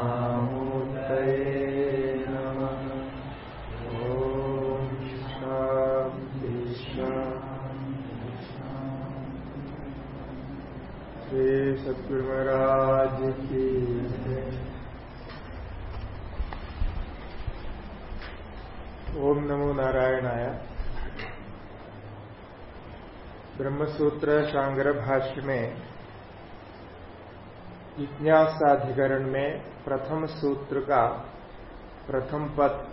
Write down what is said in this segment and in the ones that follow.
दक्षिणामूर्तये नमः। नारायणाय। ब्रह्मसूत्र शांगर भाष्य में जिज्ञासाधिकरण में प्रथम सूत्र का प्रथम पद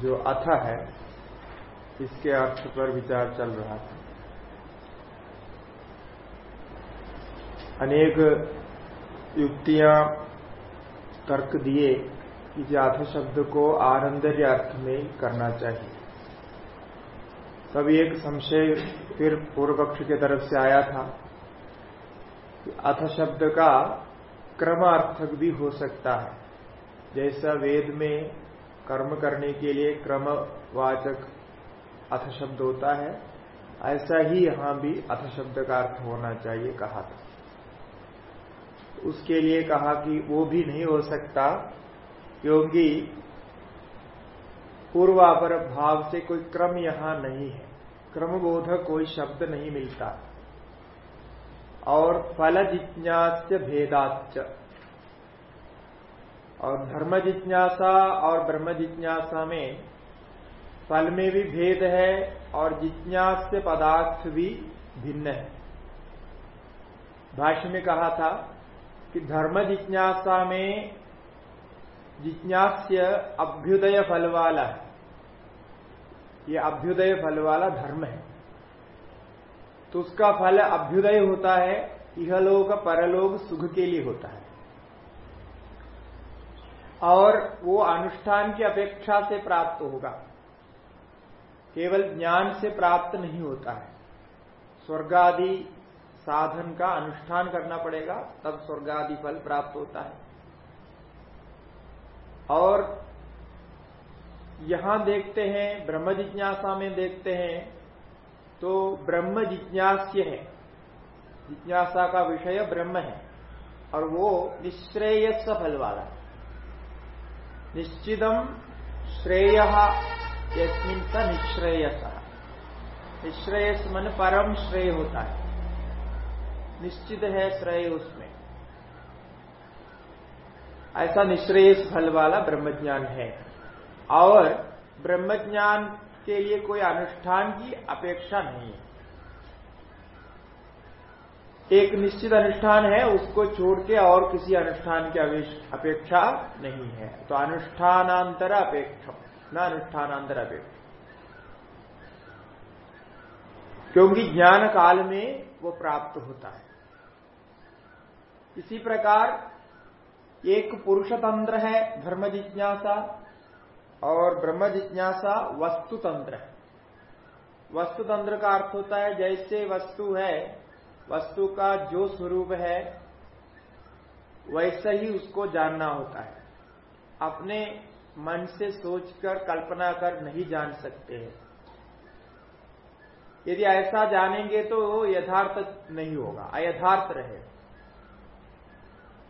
जो अथ है, इसके अर्थ पर विचार चल रहा था। अनेक युक्तियाँ तर्क दिए कि जाथ शब्द को आनंदर्य अर्थ में करना चाहिए। तब एक संशय फिर पूर्व पक्ष की तरफ़ से आया था कि अथ शब्द का क्रम अर्थक भी हो सकता है। जैसा वेद में कर्म करने के लिए क्रमवाचक अथ शब्द होता है, ऐसा ही यहाँ भी अथ शब्द का अर्थ होना चाहिए कहा था। उसके लिए कहा कि वो भी नहीं हो सकता, क्योंकि पूर्वापर भाव से कोई क्रम यहाँ नहीं है। क्रमबोधक कोई शब्द नहीं मिलता। और फल जिज्ञास्य भेदाच और धर्म जिज्ञासा और ब्रह्म जिज्ञासा में फल में भी भेद है और जिज्ञास्य पदार्थ भी भिन्न है। भाष्य में कहा था कि धर्म जिज्ञासा में जिज्ञास्य अभ्युदय फल वाला है। ये अभ्युदय फल वाला धर्म है। तो उसका फल अभ्युदय होता है, इहलोक, परलोक, सुख के लिए होता है। और वो अनुष्ठान की अपेक्षा से प्राप्त होगा। केवल ज्ञान से प्राप्त नहीं होता है। स्वर्गादि साधन का अनुष्ठान करना पड़ेगा, तब स्वर्गादि फल प्राप्त होता है। और यहाँ देखते हैं, ब्रह्म जिज्ञासा में देखते हैं तो ब्रह्म जिज्ञास्य है। जिज्ञासा का विषय ब्रह्म है। और वो निश्रेयस फल वाला है। निश्चितम श्रेय स निश्रेयस। निश्रेयस मन परम श्रेय होता है। निश्चित है श्रेय उसमें। ऐसा निश्रेयस फल वाला ब्रह्मज्ञान है। और ब्रह्मज्ञान के लिए कोई अनुष्ठान की अपेक्षा नहीं है। एक निश्चित अनुष्ठान है, उसको छोड़ के और किसी अनुष्ठान की अपेक्षा नहीं है। तो अनुष्ठानांतर अपेक्षा न अनुष्ठानांतर अपेक्षा क्योंकि ज्ञान काल में वो प्राप्त होता है। इसी प्रकार एक पुरुष तंत्र है, धर्म जिज्ञासा और ब्रह्म जिज्ञासा वस्तु तंत्र। है वस्तु तंत्र का अर्थ होता है, जैसे वस्तु है, वस्तु का जो स्वरूप है, वैसा ही उसको जानना होता है। अपने मन से सोचकर, कल्पना कर नहीं जान सकते हैं। यदि ऐसा जानेंगे तो यथार्थ नहीं होगा, अयथार्थ रहे।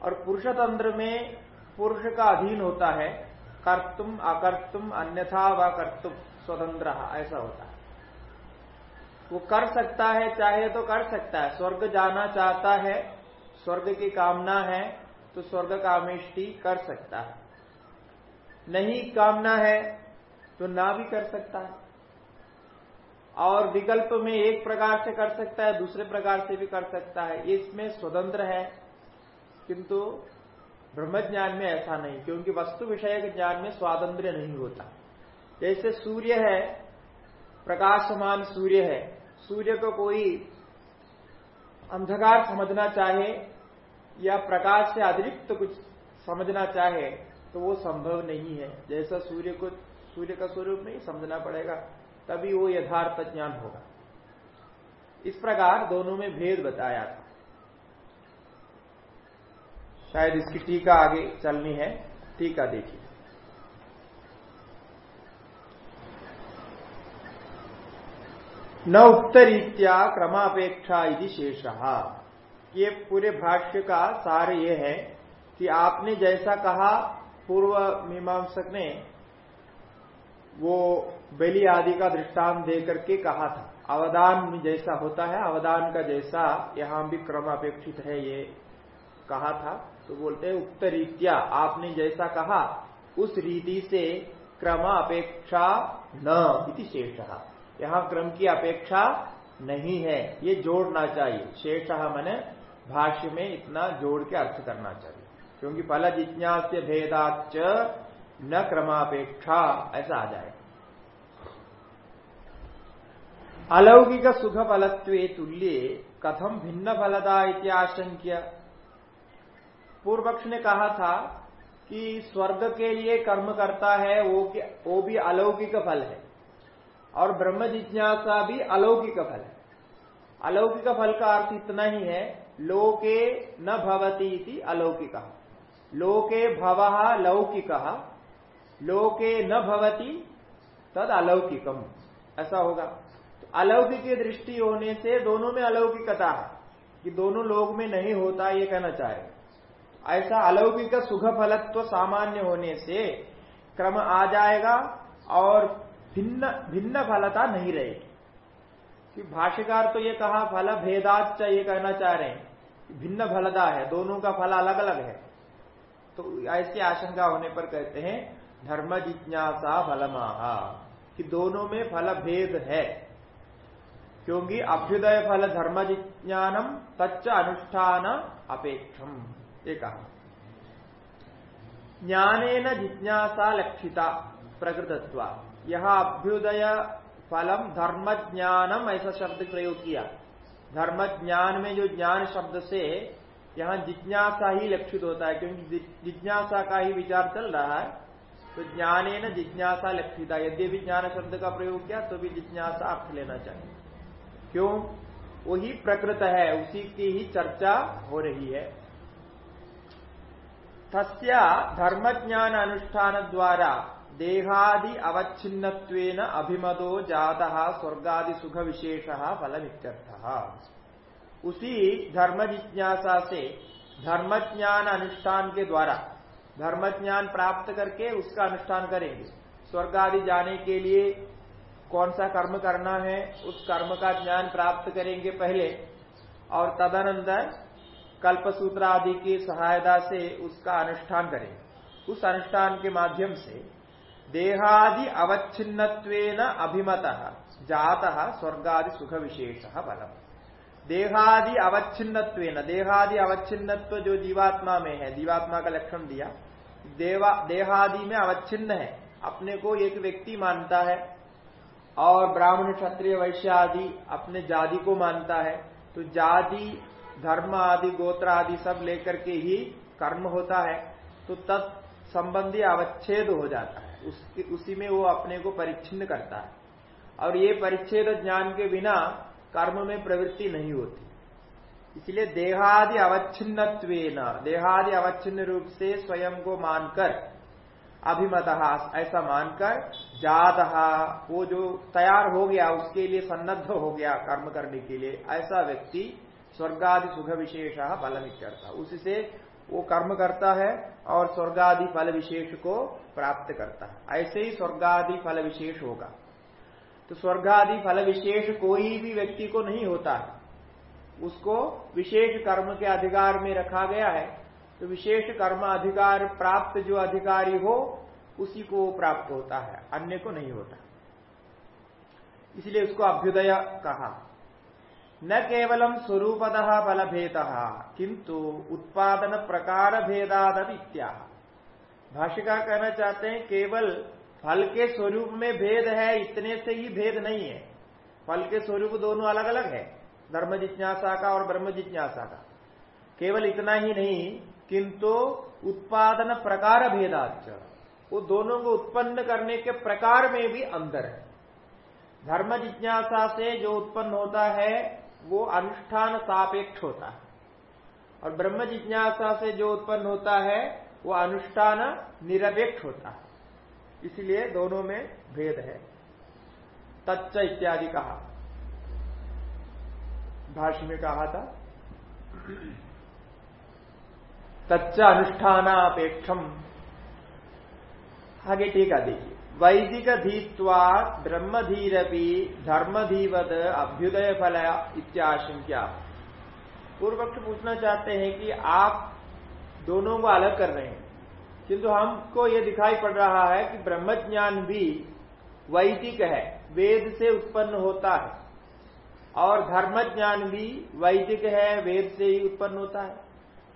और पुरुष तंत्र में पुरुष का अधीन होता है कर्तुम अकर्तुम अन्यथा व कर्तुम स्वतंत्र ऐसा होता है। वो कर सकता है, चाहे तो कर सकता है। स्वर्ग जाना चाहता है, स्वर्ग की कामना है तो स्वर्ग कामेष्टि कर सकता है। नहीं कामना है तो ना भी कर सकता है। और विकल्प में एक प्रकार से कर सकता है, दूसरे प्रकार से भी कर सकता है। इसमें स्वतंत्र है, किंतु ब्रह्म ज्ञान में ऐसा नहीं, क्योंकि वस्तु विषय के ज्ञान में स्वातंत्र नहीं होता। जैसे सूर्य है, प्रकाशमान सूर्य है, सूर्य को कोई अंधकार समझना चाहे या प्रकाश से अतिरिक्त तो कुछ समझना चाहे तो वो संभव नहीं है। जैसा सूर्य को, सूर्य का स्वरूप नहीं, समझना पड़ेगा, तभी वो यथार्थ ज्ञान होगा। इस प्रकार दोनों में भेद बताया था। शायद इसकी टीका आगे चलनी है। टीका देखिए। न उत्तरीत्या क्रमापेक्षा यदि शेष। ये पूरे भाष्य का सार ये है कि आपने जैसा कहा, पूर्व मीमांसक ने वो बलि आदि का दृष्टांत दे करके कहा था। अवदान जैसा होता है, अवदान का जैसा यहाँ भी क्रम अपेक्षित है ये कहा था। तो बोलते हैं, उक्त रीत्या आपने जैसा कहा, उस रीति से क्रम अपेक्षा न इति शेष। यहाँ क्रम की अपेक्षा नहीं है, ये जोड़ना चाहिए। शेष मैंने भाष्य में इतना जोड़ के अर्थ करना चाहिए। क्योंकि फल जिज्ञास भेदाच न क्रमापेक्षा, ऐसा आ जाए। अलौकिक सुख फलत्व तुल्य कथम भिन्न फलदा इत्याशंक्य पूर्व पक्ष ने कहा था कि स्वर्ग के लिए कर्म करता है, वो वो भी अलौकिक फल है। और ब्रह्म जिज्ञासा भी अलौकिक फल है। अलौकिक फल का अर्थ इतना ही है, लोके न भवती अलौकिक। लोके भव लौकिक, लोके न भवती तद अलौकिकम। ऐसा होगा। तो अलौकिक दृष्टि होने से दोनों में अलौकिकता है, कि दोनों लोग में नहीं होता, ये कहना चाहे ऐसा अलौकिक सुख फलत्व सामान्य होने से क्रम आ जाएगा और भिन्न भिन्न फलता नहीं रहेगी। भाष्यकार तो ये कहा, फल भेदाच ये कहना चाह रहे हैं भिन्न फलदा है, दोनों का फल अलग अलग है। तो ऐसी आशंका होने पर कहते हैं, धर्म जिज्ञासा फलमाहा, कि दोनों में फल भेद है। क्योंकि अभ्युदय फल धर्म जिज्ञानम तच्च अनुष्ठान अपेक्षम। ये कहा। ज्ञानेन जिज्ञासा लक्षिता, प्रकृतत्व। यह अभ्युदय फलम धर्म ज्ञानम ऐसा शब्द प्रयोग किया। धर्म ज्ञान में जो ज्ञान शब्द से यहाँ जिज्ञासा ही लक्षित होता है, क्योंकि जिज्ञासा का ही विचार चल रहा है तो ज्ञाने न जिज्ञासा लक्षिता। यदि भी ज्ञान शब्द का प्रयोग किया तो भी जिज्ञासा अर्थ लेना चाहिए। क्यों? वही प्रकृत है, उसी की ही चर्चा हो रही है। तस्या धर्म ज्ञान अनुष्ठान द्वारा देहादि अवच्छिन्न अभिमदो जाता, स्वर्गादि सुख विशेष फलमित्यर्थ। उसी धर्म जिज्ञासा से धर्म ज्ञान अनुष्ठान के द्वारा धर्म ज्ञान प्राप्त करके उसका अनुष्ठान करेंगे। स्वर्ग आदि जाने के लिए कौन सा कर्म करना है, उस कर्म का ज्ञान प्राप्त करेंगे पहले, और तदनंतर कल्पसूत्र आदि की सहायता से उसका अनुष्ठान करें। उस अनुष्ठान के माध्यम से देहादि अवच्छिन्न अभिमत, जाता, स्वर्गादि सुख विशेष बलम। देहादि अवच्छिन्न देहादि अवच्छिन्नत्व जो जीवात्मा में है, जीवात्मा का लक्षण दिया, देवा, देहादि में अवच्छिन्न है, अपने को एक व्यक्ति मानता है और ब्राह्मण क्षत्रिय वैश्य आदि अपने जाति को मानता है तो जाति धर्म आदि, गोत्र आदि सब लेकर के ही कर्म होता है तो तत् संबंधी अवच्छेद हो जाता है। उसकी, उसी में वो अपने को परिच्छिन्न करता है। और ये परिच्छेद ज्ञान के बिना कर्म में प्रवृत्ति नहीं होती। इसलिए देहादि अवच्छिन्न देहादि अवच्छिन्न रूप से स्वयं को मानकर, अभिमत, ऐसा मानकर जात, वो जो तैयार हो गया, उसके लिए सन्नद्ध हो गया कर्म करने के लिए, ऐसा व्यक्ति स्वर्गादि सुख विशेष फल करता उससे वो कर्म करता है और स्वर्गादि फल विशेष को प्राप्त करता है। ऐसे ही स्वर्गादि फल विशेष होगा। तो स्वर्गादि फल विशेष कोई भी व्यक्ति को नहीं होता है। उसको विशेष कर्म के अधिकार में रखा गया है। तो विशेष कर्म अधिकार, प्राप्त जो अधिकारी हो, उसी को प्राप्त होता है। अन्य को नहीं होता। इसलिए उसको अभ्युदय कहा। न केवलम स्वरूपद बल भेद किंतु उत्पादन प्रकार भेदाद इत्या भाष्यकार कहना चाहते हैं, केवल फल के स्वरूप में भेद है, इतने से ही भेद नहीं है। फल के स्वरूप दोनों अलग अलग है, धर्म जिज्ञासा का और ब्रह्म जिज्ञासा का। केवल इतना ही नहीं, किंतु उत्पादन प्रकार भेदाच वो दोनों को उत्पन्न करने के प्रकार में भी अंतर है। धर्म जिज्ञासा से जो उत्पन्न होता है वो अनुष्ठान सापेक्ष होता है। और ब्रह्म जिज्ञासा से जो उत्पन्न होता है, वो अनुष्ठान निरपेक्ष होता है। इसलिए दोनों में भेद है। तच्च इत्यादि कहा। भाष्य में कहा था, तच्च अनुष्ठानापेक्षम। आगे टीका देखिए वैदिक धीत्वा ब्रह्मधीरपी धर्मधीवद अभ्युदय फल इत्याशंक्या पूर्व पक्ष पूछना चाहते हैं कि आप दोनों को अलग कर रहे हैं। किंतु हमको यह दिखाई पड़ रहा है कि ब्रह्म ज्ञान भी वैदिक है, वेद से उत्पन्न होता है। और धर्म ज्ञान भी वैदिक है, वेद से ही उत्पन्न होता है।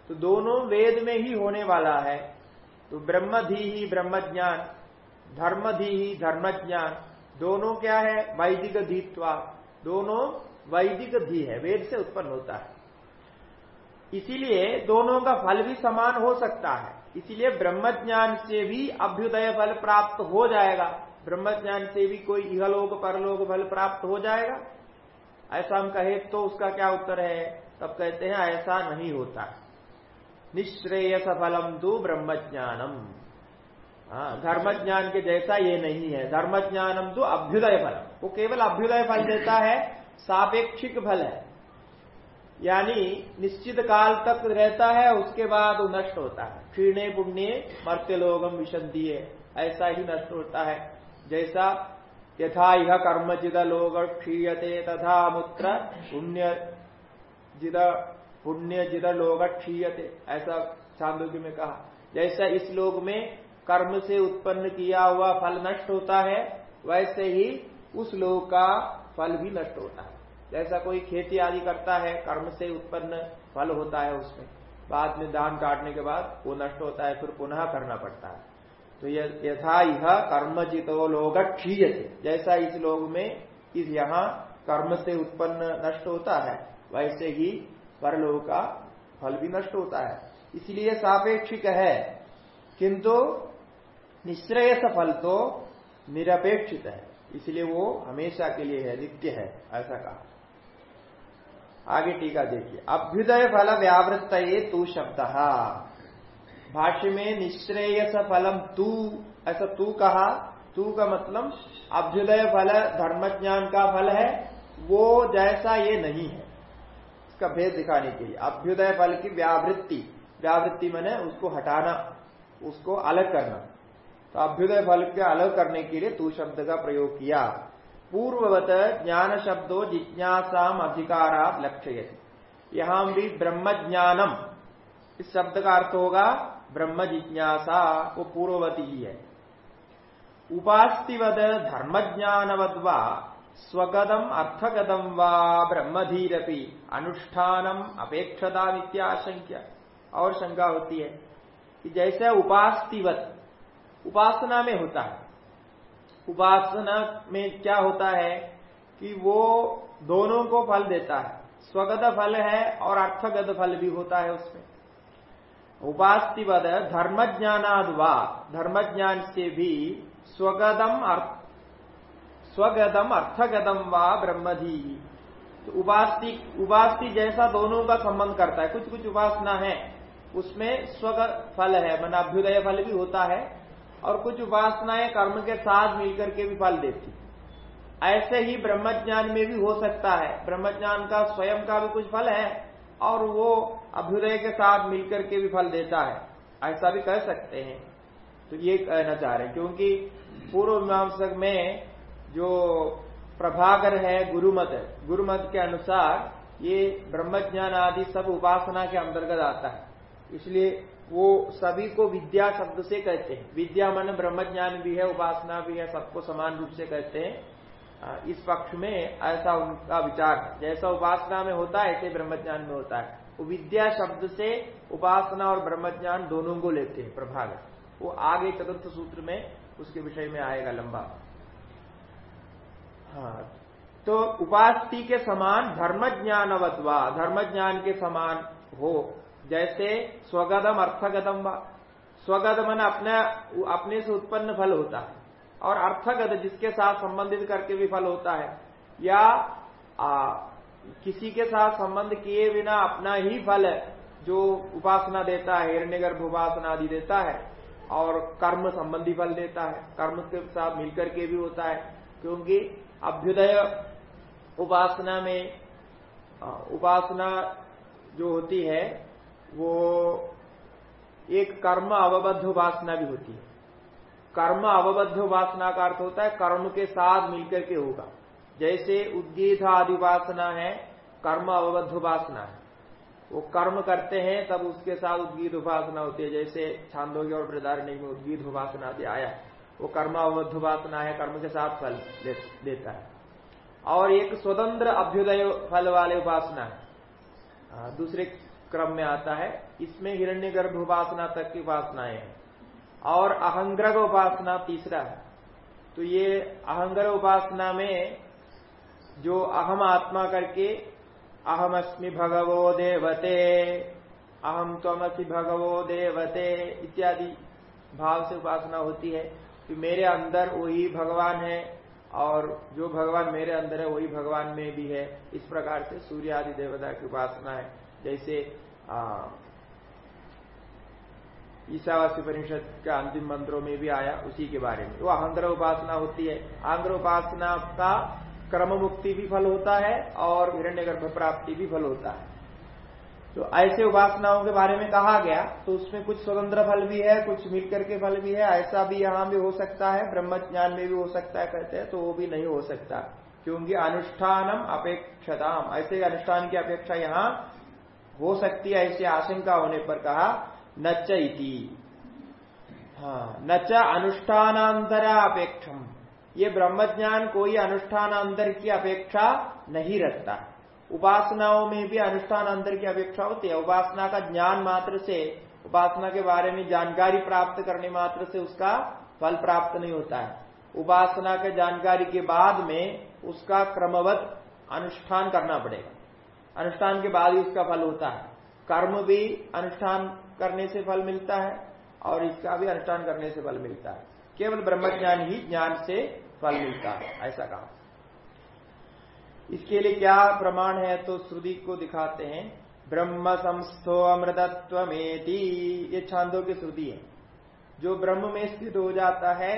तो दोनों वेद में ही होने वाला है। तो ब्रह्मधी ही ब्रह्म ज्ञान धर्मधी धर्म ज्ञान दोनों क्या है? वैदिक धीत्वा। दोनों वैदिक धी है, वेद से उत्पन्न होता है। इसीलिए दोनों का फल भी समान हो सकता है। इसीलिए ब्रह्म ज्ञान से भी अभ्युदय फल प्राप्त हो जाएगा। ब्रह्म ज्ञान से भी कोई इहलोक, परलोक फल प्राप्त हो जाएगा। ऐसा हम कहे तो उसका क्या उत्तर है? तब कहते हैं, ऐसा नहीं होता। निश्रेयस फलम तु ब्रह्म ज्ञानम हाँ धर्म ज्ञान के जैसा ये नहीं है। धर्म ज्ञानम तो अभ्युदय फल। वो केवल अभ्युदय फल देता है, सापेक्षिक फल है। यानी निश्चित काल तक रहता है, उसके बाद वो नष्ट होता है। क्षीणे पुण्य मर्त्य लोगम विशंति ऐसा ही नष्ट होता है। जैसा यथा यह कर्मजिद लोग क्षीयते, तथा मूत्र पुण्य जिद पुण्य जिद लोग क्षीयते। ऐसा चांदोग्य में कहा। जैसा इस लोग में कर्म से उत्पन्न किया हुआ फल नष्ट होता है, वैसे ही उस लोग का फल भी नष्ट होता है। जैसा कोई खेती आदि करता है, कर्म से उत्पन्न फल होता है उसमें। बाद में धान काटने के बाद वो नष्ट होता है, फिर पुनः करना पड़ता है। तो यथा यह कर्मचितो लोग क्षीय जैसा इस लोग में इस यहाँ कर्म से उत्पन्न नष्ट होता है, वैसे ही परलोक का फल भी नष्ट होता है। इसलिए सापेक्षिक है, किंतु निश्रेयस फल तो निरपेक्षित है। इसलिए वो हमेशा के लिए है, नित्य है, ऐसा कहा। आगे टीका देखिए। अभ्युदय फल व्यावृत्त तू शब्द। भाष्य में निश्रेयस फलम तू, ऐसा तू कहा। तू का मतलब अभ्युदय फल धर्म ज्ञान का फल है, वो जैसा ये नहीं है। इसका भेद दिखाने के लिए। अभ्युदय फल की व्यावृत्ति। व्यावृत्ति मैंने उसको हटाना, उसको अलग करना। तो अभ्युदय फल के अलग करने के लिए तू शब्द का प्रयोग किया। पूर्ववत ज्ञान शब्दों जिज्ञासाम अधिकारा लक्ष्य यहाँ भी ब्रह्म ज्ञानम इस शब्द का अर्थ होगा ब्रह्म जिज्ञासा वो पूर्ववती ही है। उपास्तिवद धर्म ज्ञानवद्वा स्वगदम अर्थगदम वा ब्रह्मधीरपि, अनुष्ठानम अपेक्षता मित्याशंक्य और शंका होती है कि जैसे उपास्तिवत उपासना में होता है। उपासना में क्या होता है कि वो दोनों को फल देता है। स्वगत फल है और अर्थगत फल भी होता है उसमें। उपास्तिवद धर्म ज्ञानाद वा धर्म ज्ञान से भी स्वगदम अर्थ स्वगदम अर्थगदम व ब्रह्मधी। तो उपास्ति उपास्ति जैसा दोनों का संबंध करता है कुछ कुछ उपासना है, उसमें स्वग फल है, मन अभ्युदय फल भी होता है और कुछ उपासनाएँ कर्म के साथ मिलकर के भी फल देती। ऐसे ही ब्रह्मज्ञान में भी हो सकता है। ब्रह्मज्ञान का स्वयं का भी कुछ फल है और वो अभ्युदय के साथ मिलकर के भी फल देता है। ऐसा भी कह सकते हैं। तो ये कहना चाह रहे हैं, क्योंकि पूर्व मीमांसक में जो प्रभाकर है, गुरुमत गुरुमत के अनुसार ये ब्रह्मज्ञान आदि सब उपासना के अंतर्गत आता है। इसलिए वो सभी को विद्या शब्द से कहते हैं। विद्या मन ब्रह्मज्ञान भी है, उपासना भी है, सबको समान रूप से कहते हैं। इस पक्ष में ऐसा उनका विचार जैसा उपासना में होता है, ऐसे ब्रह्मज्ञान में होता है। वो विद्या शब्द से उपासना और ब्रह्मज्ञान दोनों को लेते हैं, प्रभाग वो आगे चतुर्थ सूत्र में उसके विषय में आएगा लंबा। हाँ तो उपास्ति के समान धर्म ज्ञान ज्ञानवत्वा धर्म ज्ञान के समान हो जैसे स्वगदम अर्थगदम व। स्वगद मन अपने अपने से उत्पन्न फल होता है। और अर्थगत जिसके साथ संबंधित करके भी फल होता है या आ, किसी के साथ संबंध किए बिना अपना ही फल जो उपासना देता है हिरण्यगर्भ उपासना आदि देता है और कर्म संबंधी फल देता है कर्म के साथ मिलकर के भी होता है क्योंकि अभ्युदय उपासना में उपासना जो होती है वो एक कर्म अवबद्ध उपासना भी होती है। कर्म अवबद्ध उपासना का अर्थ होता है कर्म के साथ मिलकर के होगा। जैसे उद्गीत आदि उपासना है, कर्म अवबद्ध उपासना है। वो कर्म करते हैं, तब उसके साथ उद्गीत उपासना होती है। जैसे छांदोग्य और प्रदारणी में उद्गीत उपासना आदि आया, वो कर्म अवबद्ध उपासना है, कर्म के साथ फल देता है। और एक स्वतंत्र अभ्युदय फल वाले उपासना है। दूसरे क्रम में आता है, इसमें हिरण्य गर्भ उपासना तक की उपासनाएँ हैं। और अहंग्रह उपासना तीसरा है। तो ये अहंग्रह उपासना में जो अहम आत्मा करके, अहमस्मि भगवो देवते, अहम त्वमसि भगवो देवते इत्यादि भाव से उपासना होती है कि मेरे अंदर वही भगवान है और जो भगवान मेरे अंदर है वही भगवान में भी है। इस प्रकार से सूर्य आदि देवता की उपासना है। जैसे ईसावासी परिषद का अंतिम मंत्रों में भी आया उसी के बारे में। वो अहंग्र उपासना होती है। आंग्र उपासना का क्रम मुक्ति भी फल होता है और हिरण्य प्राप्ति भी फल होता है। तो ऐसे उपासनाओं के बारे में कहा गया तो उसमें कुछ स्वतंत्र फल भी है, कुछ मिलकर के फल भी है। ऐसा भी यहाँ भी हो सकता है ब्रह्म ज्ञान में भी हो सकता है, कहते हैं तो वो भी नहीं हो सकता। क्योंकि अनुष्ठानम अपेक्षताम। ऐसे अनुष्ठान की अपेक्षा यहाँ हो सकती है ऐसी आशंका होने पर कहा नच इति। हाँ नच अनुष्ठानांतरा अपेक्षम ये ब्रह्मज्ञान कोई अनुष्ठान अंतर की अपेक्षा नहीं रखता। उपासनाओं में भी अनुष्ठान अंतर की अपेक्षा होती है। उपासना का ज्ञान मात्र से, उपासना के बारे में जानकारी प्राप्त करने मात्र से उसका फल प्राप्त नहीं होता है। उपासना के जानकारी के बाद में उसका क्रमवत अनुष्ठान करना पड़ेगा। अनुष्ठान के बाद ही उसका फल होता है। कर्म भी अनुष्ठान करने से फल मिलता है और इसका भी अनुष्ठान करने से फल मिलता है। केवल ब्रह्मज्ञान ही ज्ञान से फल मिलता है, ऐसा कहा। इसके लिए क्या प्रमाण है तो श्रुति को दिखाते हैं। ब्रह्म संस्थो अमृतत्व ये छांदों की श्रुति है। जो ब्रह्म में स्थित हो जाता है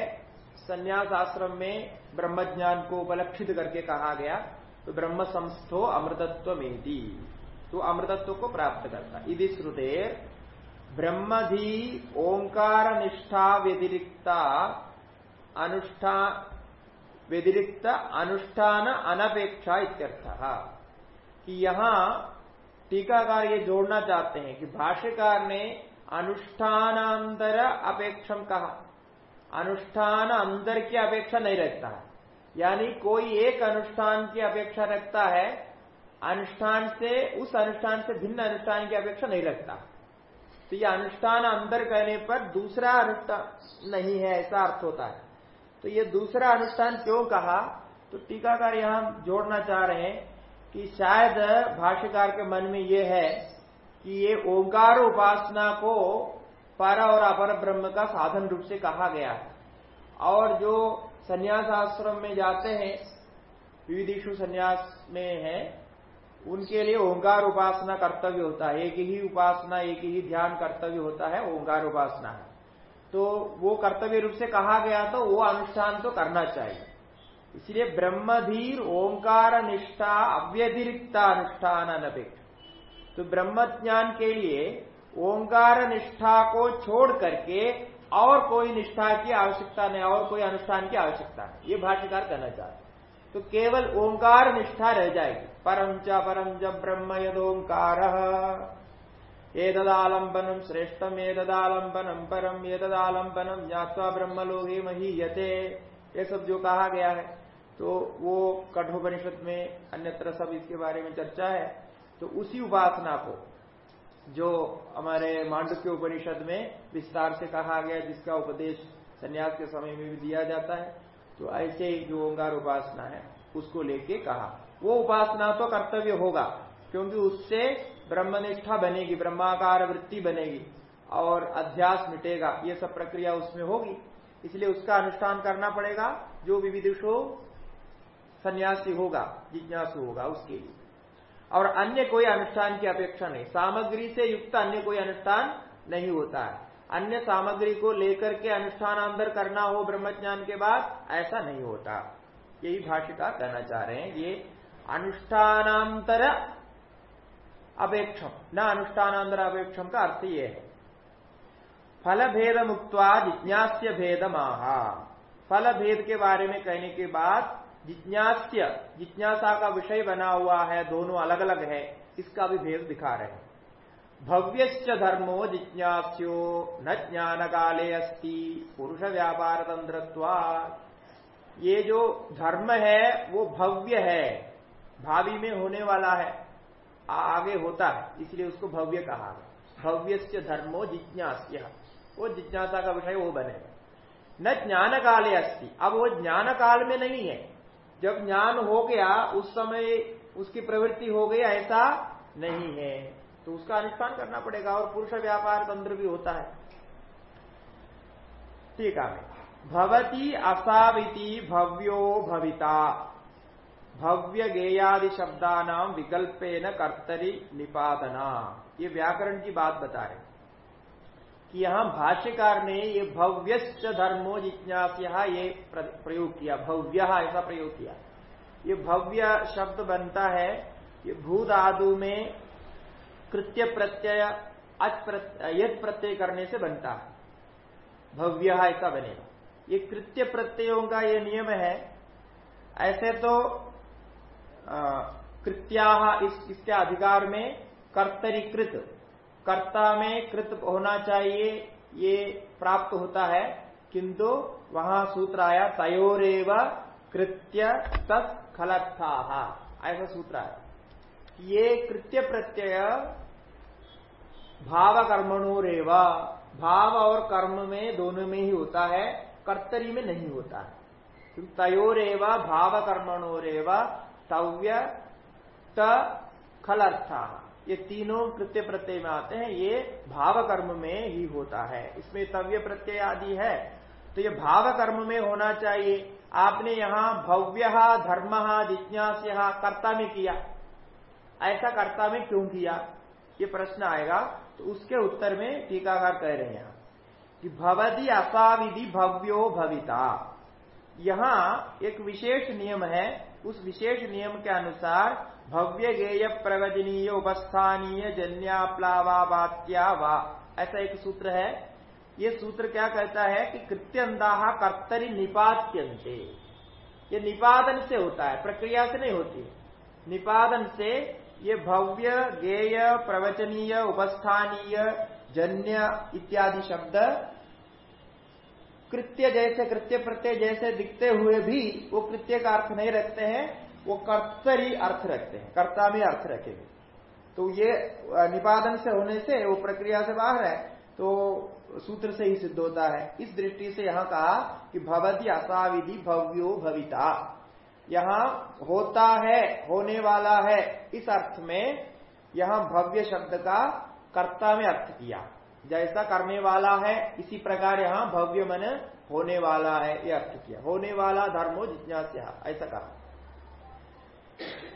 संन्यास आश्रम में ब्रह्म ज्ञान को उपलक्षित करके कहा गया। तो ब्रह्म संस्थो अमृतत्व तो अमृतत्व को प्राप्त करता। यदि श्रुतेर ब्रह्मधि ओंकार निष्ठा व्यतिरिक्ता अनुष्ठान व्यतिरिक्त अनुष्ठान अनपेक्षा इत्यर्थ। कि यहाँ टीकाकार ये जोड़ना चाहते हैं कि भाष्यकार ने अनुष्ठानांतर अपेक्षम कहा। अनुष्ठान अंतर की अपेक्षा नहीं रखता। है यानी कोई एक अनुष्ठान की अपेक्षा रखता है, अनुष्ठान से, उस अनुष्ठान से भिन्न अनुष्ठान की अपेक्षा नहीं रखता। तो ये अनुष्ठान अंदर कहने पर दूसरा अनुष्ठान नहीं है, ऐसा अर्थ होता है। तो ये दूसरा अनुष्ठान क्यों कहा? तो टीकाकार यहाँ जोड़ना चाह रहे हैं कि शायद भाष्यकार के मन में ये है कि ये ओंकार उपासना को पर और अपर ब्रह्म का साधन रूप से कहा गया है। और जो संन्यास आश्रम में जाते हैं विविधिशु संन्यास में है, उनके लिए ओंकार उपासना कर्तव्य होता है। एक ही उपासना, एक ही ध्यान कर्तव्य होता है, ओंकार उपासना है। तो वो कर्तव्य रूप से कहा गया तो वो अनुष्ठान तो करना चाहिए। इसलिए ब्रह्मधीर ओंकार निष्ठा अव्यतिरिक्त अनुष्ठान अनपेक्ष। तो ब्रह्म ज्ञान के लिए ओंकार निष्ठा को छोड़ करके और कोई निष्ठा की आवश्यकता नहीं, और कोई अनुष्ठान की आवश्यकता नहीं। ये भाष्यकार कहना चाहते तो केवल ओंकार निष्ठा रह जाएगी। परम च परम च ब्रह्म यदोंकार। एतदालंबनम श्रेष्ठम एतदालंबनम परम एतदालंबनम ज्ञावा ब्रह्म लोहे महीयते। ये सब जो कहा गया है तो वो कठोपनिषद में अन्यत्र सब इसके बारे में चर्चा है। तो उसी उपासना को जो हमारे मांडुक्य उपनिषद में विस्तार से कहा गया जिसका उपदेश संन्यास के समय में भी दिया जाता है तो ऐसे ही जो ओंकार उपासना है, उसको लेके कहा। वो उपासना तो कर्तव्य होगा, क्योंकि उससे ब्रह्मनिष्ठा बनेगी, ब्रह्माकार वृत्ति बनेगी, और अध्यास मिटेगा। ये सब प्रक्रिया उसमें होगी। इसलिए उसका अनुष्ठान करना पड़ेगा, जो विविधुषो सन्यासी होगा, जिज्ञासु होगा उसके लिए। और अन्य कोई अनुष्ठान की अपेक्षा नहीं। सामग्री से युक्त अन्य कोई अनुष्ठान नहीं होता है। अन्य सामग्री को लेकर के अनुष्ठान अंदर करना हो ब्रह्मज्ञान के बाद, ऐसा नहीं होता। यही भाषिका कहना चाह रहे हैं, ये अनुष्ठानांतर अपेक्षम। न अनुष्ठानांतर अपेक्षम का अर्थ ये है। फल भेद मुक्त जिज्ञास्य भेद महा फल भेद के बारे में कहने के बाद जिज्ञास्य, जिज्ञासा का विषय बना हुआ है, दोनों अलग अलग है, इसका भी भेद दिखा रहे हैं। भव्यश्च धर्मो जिज्ञास्यो, न ज्ञान काले अस्ति, पुरुष व्यापार तंत्र ये जो धर्म है, वो भव्य है, भावी में होने वाला है आगे होता है, इसलिए उसको भव्य कहा गया। भव्यश्च धर्मो जिज्ञास्य, वो जिज्ञासा का विषय वो बनेगा न ज्ञान काले अस्ति, अब वो ज्ञान काल में नहीं है जब ज्ञान हो गया, उस समय उसकी प्रवृत्ति हो गई, ऐसा नहीं है। तो उसका अनुष्ठान करना पड़ेगा और पुरुष व्यापार तंत्र भी होता है। ठीक है भवती असाविति भव्यो भविता। भव्य गेयादि शब्दा नाम विकल्पे न कर्तरी निपातना। ये व्याकरण की बात बता रहे कि यहाँ भाष्यकार ने ये भव्यश्च धर्मो जिज्ञास ये प्रयोग किया भव्य ऐसा प्रयोग किया। ये भव्य शब्द बनता है ये भूत आदु में कृत्य प्रत्यय यद प्रत्यय करने से बनता है। भव्य ऐसा बनेगा ये कृत्य प्रत्ययों का ये नियम है। ऐसे तो कृत्या इस, इसके अधिकार में कर्तरीकृत कर्ता में कृत होना चाहिए, ये प्राप्त होता है। किंतु वहाँ सूत्र आया, तयोरेव कृत्य तत्खलत्था ऐसा सूत्र है। ये कृत्य प्रत्यय भाव कर्मणोरेव भाव और कर्म में दोनों में ही होता है, कर्तरी में नहीं होता है। तयोरेव भाव कर्मणोरेव तव्य खलर्था ये तीनों कृत्य प्रत्यय में आते हैं, ये भाव कर्म में ही होता है। इसमें तव्य प्रत्यय आदि है। तो ये भाव कर्म में होना चाहिए। आपने यहाँ भव्य धर्म जिज्ञास कर्ता में किया। ऐसा कर्ता में क्यों किया? ये प्रश्न आएगा। तो उसके उत्तर में टीकाकार कह रहे हैं। कि भवदी असाविधि भव्यो भविता। यहाँ एक विशेष नियम है। उस विशेष नियम के अनुसार भव्य गेय प्रवजनीय उपस्थानीय जन्याप्लावात्या वा ऐसा एक सूत्र है। ये सूत्र क्या कहता है कि कृत्यंदा कर्तरी निपात्यंते ये निपादन से होता है, प्रक्रिया से नहीं होती। निपादन से ये भव्य गेय प्रवचनीय उपस्थानीय जन्य इत्यादि शब्द कृत्य जैसे, कृत्य प्रत्यय जैसे दिखते हुए भी वो कृत्य का अर्थ नहीं रखते हैं। वो कर्तरी अर्थ रखते हैं, कर्ता में अर्थ रखेंगे। तो ये निपादन से होने से, वो प्रक्रिया से बाहर है तो सूत्र से ही सिद्ध होता है। इस दृष्टि से यहाँ कहा कि भवती असाविधि भव्यो भविता। यहाँ होता है, होने वाला है, इस अर्थ में यहाँ भव्य शब्द का कर्ता में अर्थ किया। जैसा करने वाला है, इसी प्रकार यहाँ भव्य मन होने वाला है यह अर्थ किया। होने वाला धर्मो जिज्ञास ऐसा कहा।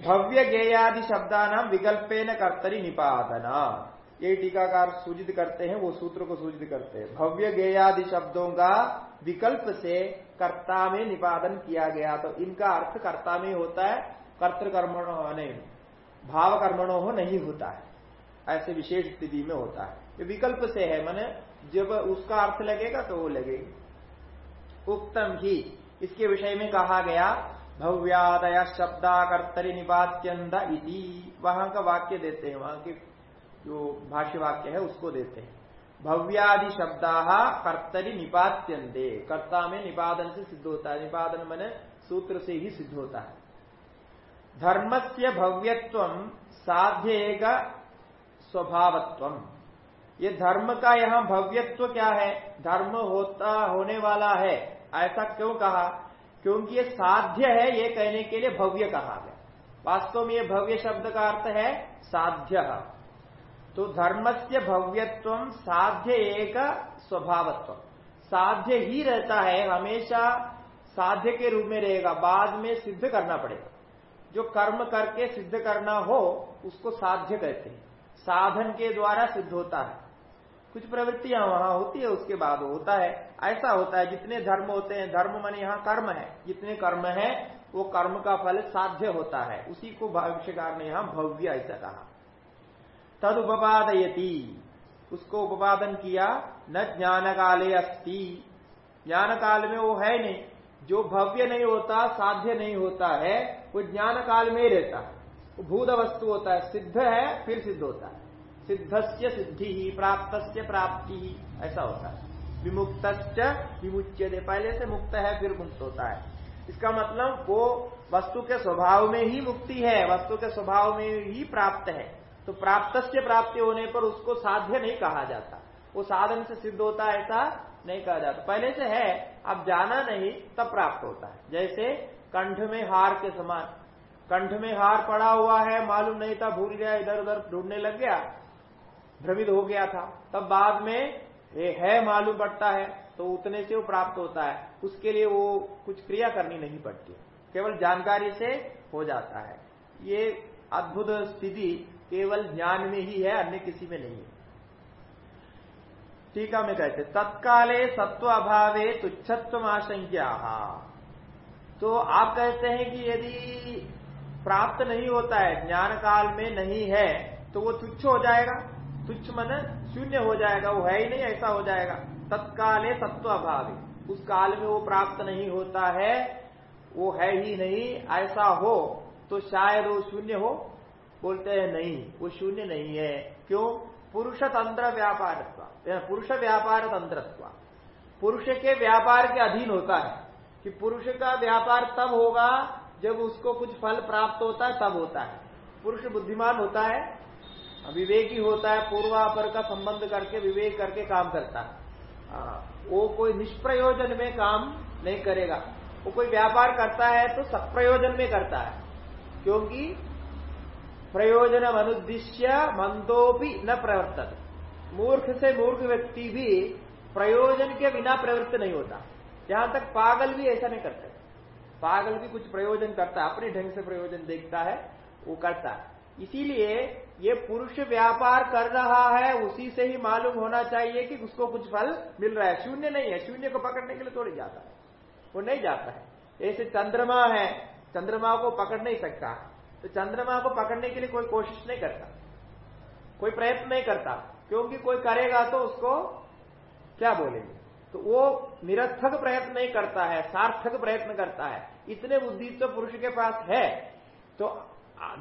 भव्य गेयादि विकल्पे न कर्तरी निपादना ये टीकाकार सूचित करते हैं, वो सूत्र को सूचित करते हैं। भव्य गेयादि शब्दों का विकल्प से कर्ता में निपादन किया गया तो इनका अर्थ कर्ता में होता है, कर्तकर्मण नहीं भाव कर्मणों हो नहीं होता है। ऐसे विशेष स्थिति में होता है। ये विकल्प से है, मैंने जब उसका अर्थ लगेगा तो वो लगेगा। उत्तम ही, इसके विषय में कहा गया भव्यादय शब्दा कर्तरी इति। वहाँ का वाक्य देते हैं, वहाँ के जो भाष्य वाक्य है, उसको देते हैं। भव्यादि शब्दा कर्तरी निपात्यंदे कर्ता में निपादन से सिद्ध होता है। निपादन मैंने सूत्र से ही सिद्ध होता है। धर्म से भव्यत्व साध्य स्वभावत्व। ये धर्म का यहाँ भव्यत्व क्या है? धर्म होता, होने वाला है। ऐसा क्यों कहा? क्योंकि ये साध्य है, ये कहने के लिए भव्य कहा गया। वास्तव में ये भव्य शब्द का अर्थ है साध्य। तो धर्म से भव्यत्व साध्य एक स्वभावत्व। साध्य ही रहता है, हमेशा साध्य के रूप में रहेगा, बाद में सिद्ध करना पड़ेगा। जो कर्म करके सिद्ध करना हो, उसको साध्य कहते हैं। साधन के द्वारा सिद्ध होता है। कुछ प्रवृत्तियाँ वहाँ होती है, उसके बाद होता है। ऐसा होता है, जितने धर्म होते हैं, धर्म मन यहाँ कर्म है। जितने कर्म है, वो कर्म का फल साध्य होता है। उसी को भविष्यकार ने यहाँ भव्य ऐसा कहा। तद उपपादयती। उसको उपादन किया, न ज्ञान काले अस्ति। ज्ञान काल में वो है नहीं। जो भव्य नहीं होता, साध्य नहीं होता है, वो ज्ञान काल में ही रहता है। वो भूत वस्तु होता है, सिद्ध है, फिर सिद्ध होता है। सिद्धस्य सिद्धि ही प्राप्त। से प्राप्ति ही ऐसा होता है। विमुक्त विमुच्य दे पहले से मुक्त है, फिर मुक्त होता है। इसका मतलब वो वस्तु के स्वभाव में ही मुक्ति है, वस्तु के स्वभाव में ही प्राप्त है। तो प्राप्त से प्राप्ति होने पर उसको साध्य नहीं कहा जाता। वो साधन से सिद्ध होता है, ऐसा नहीं कहा जाता। पहले से है, अब जाना नहीं, तब प्राप्त होता है। जैसे कंठ में हार के समान। कंठ में हार पड़ा हुआ है, मालूम नहीं था, भूल गया इधर उधर ढूँढने लग गया। भ्रमित हो गया था। तब बाद में ये है मालूम पड़ता है तो उतने से वो प्राप्त होता है। उसके लिए वो कुछ क्रिया करनी नहीं पड़ती। केवल जानकारी से हो जाता है। ये अद्भुत स्थिति केवल ज्ञान में ही है, अन्य किसी में नहीं। है टीका में कहते तत्काले सत्व अभावे तुच्छत्व आशंका तो आप कहते हैं कि यदि प्राप्त नहीं होता है, ज्ञान काल में नहीं है तो वो तुच्छ हो जाएगा। तुच्छ मन शून्य हो जाएगा, वो है ही नहीं, ऐसा हो जाएगा। तत्काले सत्व अभाव। उस काल में वो प्राप्त नहीं होता है, वो है ही नहीं, ऐसा हो तो शायद वो शून्य हो। बोलते हैं, नहीं, वो शून्य नहीं है। क्यों? पुरुष तंत्र व्यापार पुरुष व्यापार तंत्रत्व। पुरुष के व्यापार के अधीन होता है कि पुरुष का व्यापार तब होगा जब उसको कुछ फल प्राप्त होता है, तब होता है। पुरुष बुद्धिमान होता है विवेकी होता है, पूर्वापर का संबंध करके, विवेक करके काम करता है। वो कोई निष्प्रयोजन में काम नहीं करेगा। वो कोई व्यापार करता है तो सप्रयोजन में करता है। क्योंकि प्रयोजन अनुद्दिश्य भी न प्रवर्तन मूर्ख से मूर्ख व्यक्ति भी प्रयोजन के बिना प्रवृत्त नहीं होता। जहाँ तक पागल भी ऐसा नहीं करते पागल भी कुछ प्रयोजन करता है, अपने ढंग से प्रयोजन देखता है, वो करता है। इसीलिए ये पुरुष व्यापार कर रहा है, उसी से ही मालूम होना चाहिए कि उसको कुछ फल मिल रहा है। शून्य नहीं है, शून्य को पकड़ने के लिए थोड़ी जाता है। वो नहीं जाता है। ऐसे चंद्रमा है, चंद्रमा को पकड़ नहीं सकता। तो चंद्रमा को पकड़ने के लिए कोई कोशिश नहीं करता। कोई प्रयत्न नहीं करता। क्योंकि कोई करेगा तो उसको क्या बोलेंगे? तो वो निरर्थक प्रयत्न नहीं करता है, सार्थक प्रयत्न करता है। इतने बुद्धि तो पुरुष के पास है। तो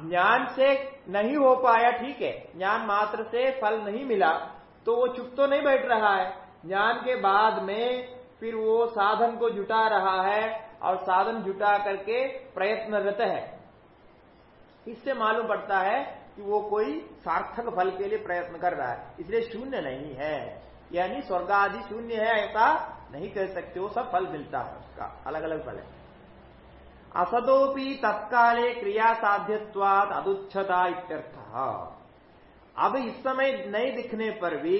ज्ञान से नहीं हो पाया, ठीक है, ज्ञान मात्र से फल नहीं मिला तो वो चुप तो नहीं बैठ रहा है। ज्ञान के बाद में फिर वो साधन को जुटा रहा है और साधन जुटा करके प्रयत्नरत है। इससे मालूम पड़ता है कि वो कोई सार्थक फल के लिए प्रयत्न कर रहा है, इसलिए शून्य नहीं है। यानी स्वर्ग आदि शून्य है, ऐसा नहीं कह सकते, वो सब फल मिलता है उसका अलग अलग फल है। असदोपी तत्काले क्रिया साध्यवाद अदुच्छता इत्यर्थ। अब इस समय नहीं दिखने पर भी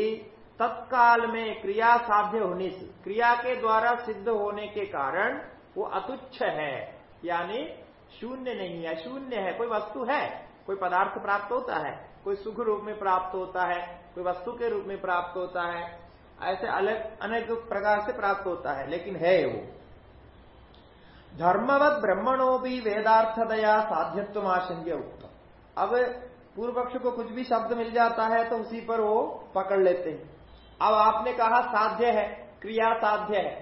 तत्काल में क्रिया साध्य होने से, क्रिया के द्वारा सिद्ध होने के कारण वो अतुच्छ है, यानी शून्य नहीं है, शून्य है, कोई वस्तु है, कोई पदार्थ प्राप्त होता है, कोई सुख रूप में प्राप्त होता है, कोई वस्तु के रूप में प्राप्त होता है, ऐसे अलग, अनेक प्रकार से प्राप्त होता है, लेकिन है वो। धर्मवत ब्रह्मणों भी वेदार्थदया साध्यत्व आशंक्य उत्तम अब पूर्व पक्ष को कुछ भी शब्द मिल जाता है तो उसी पर वो पकड़ लेते हैं। अब आपने कहा साध्य है, क्रिया साध्य है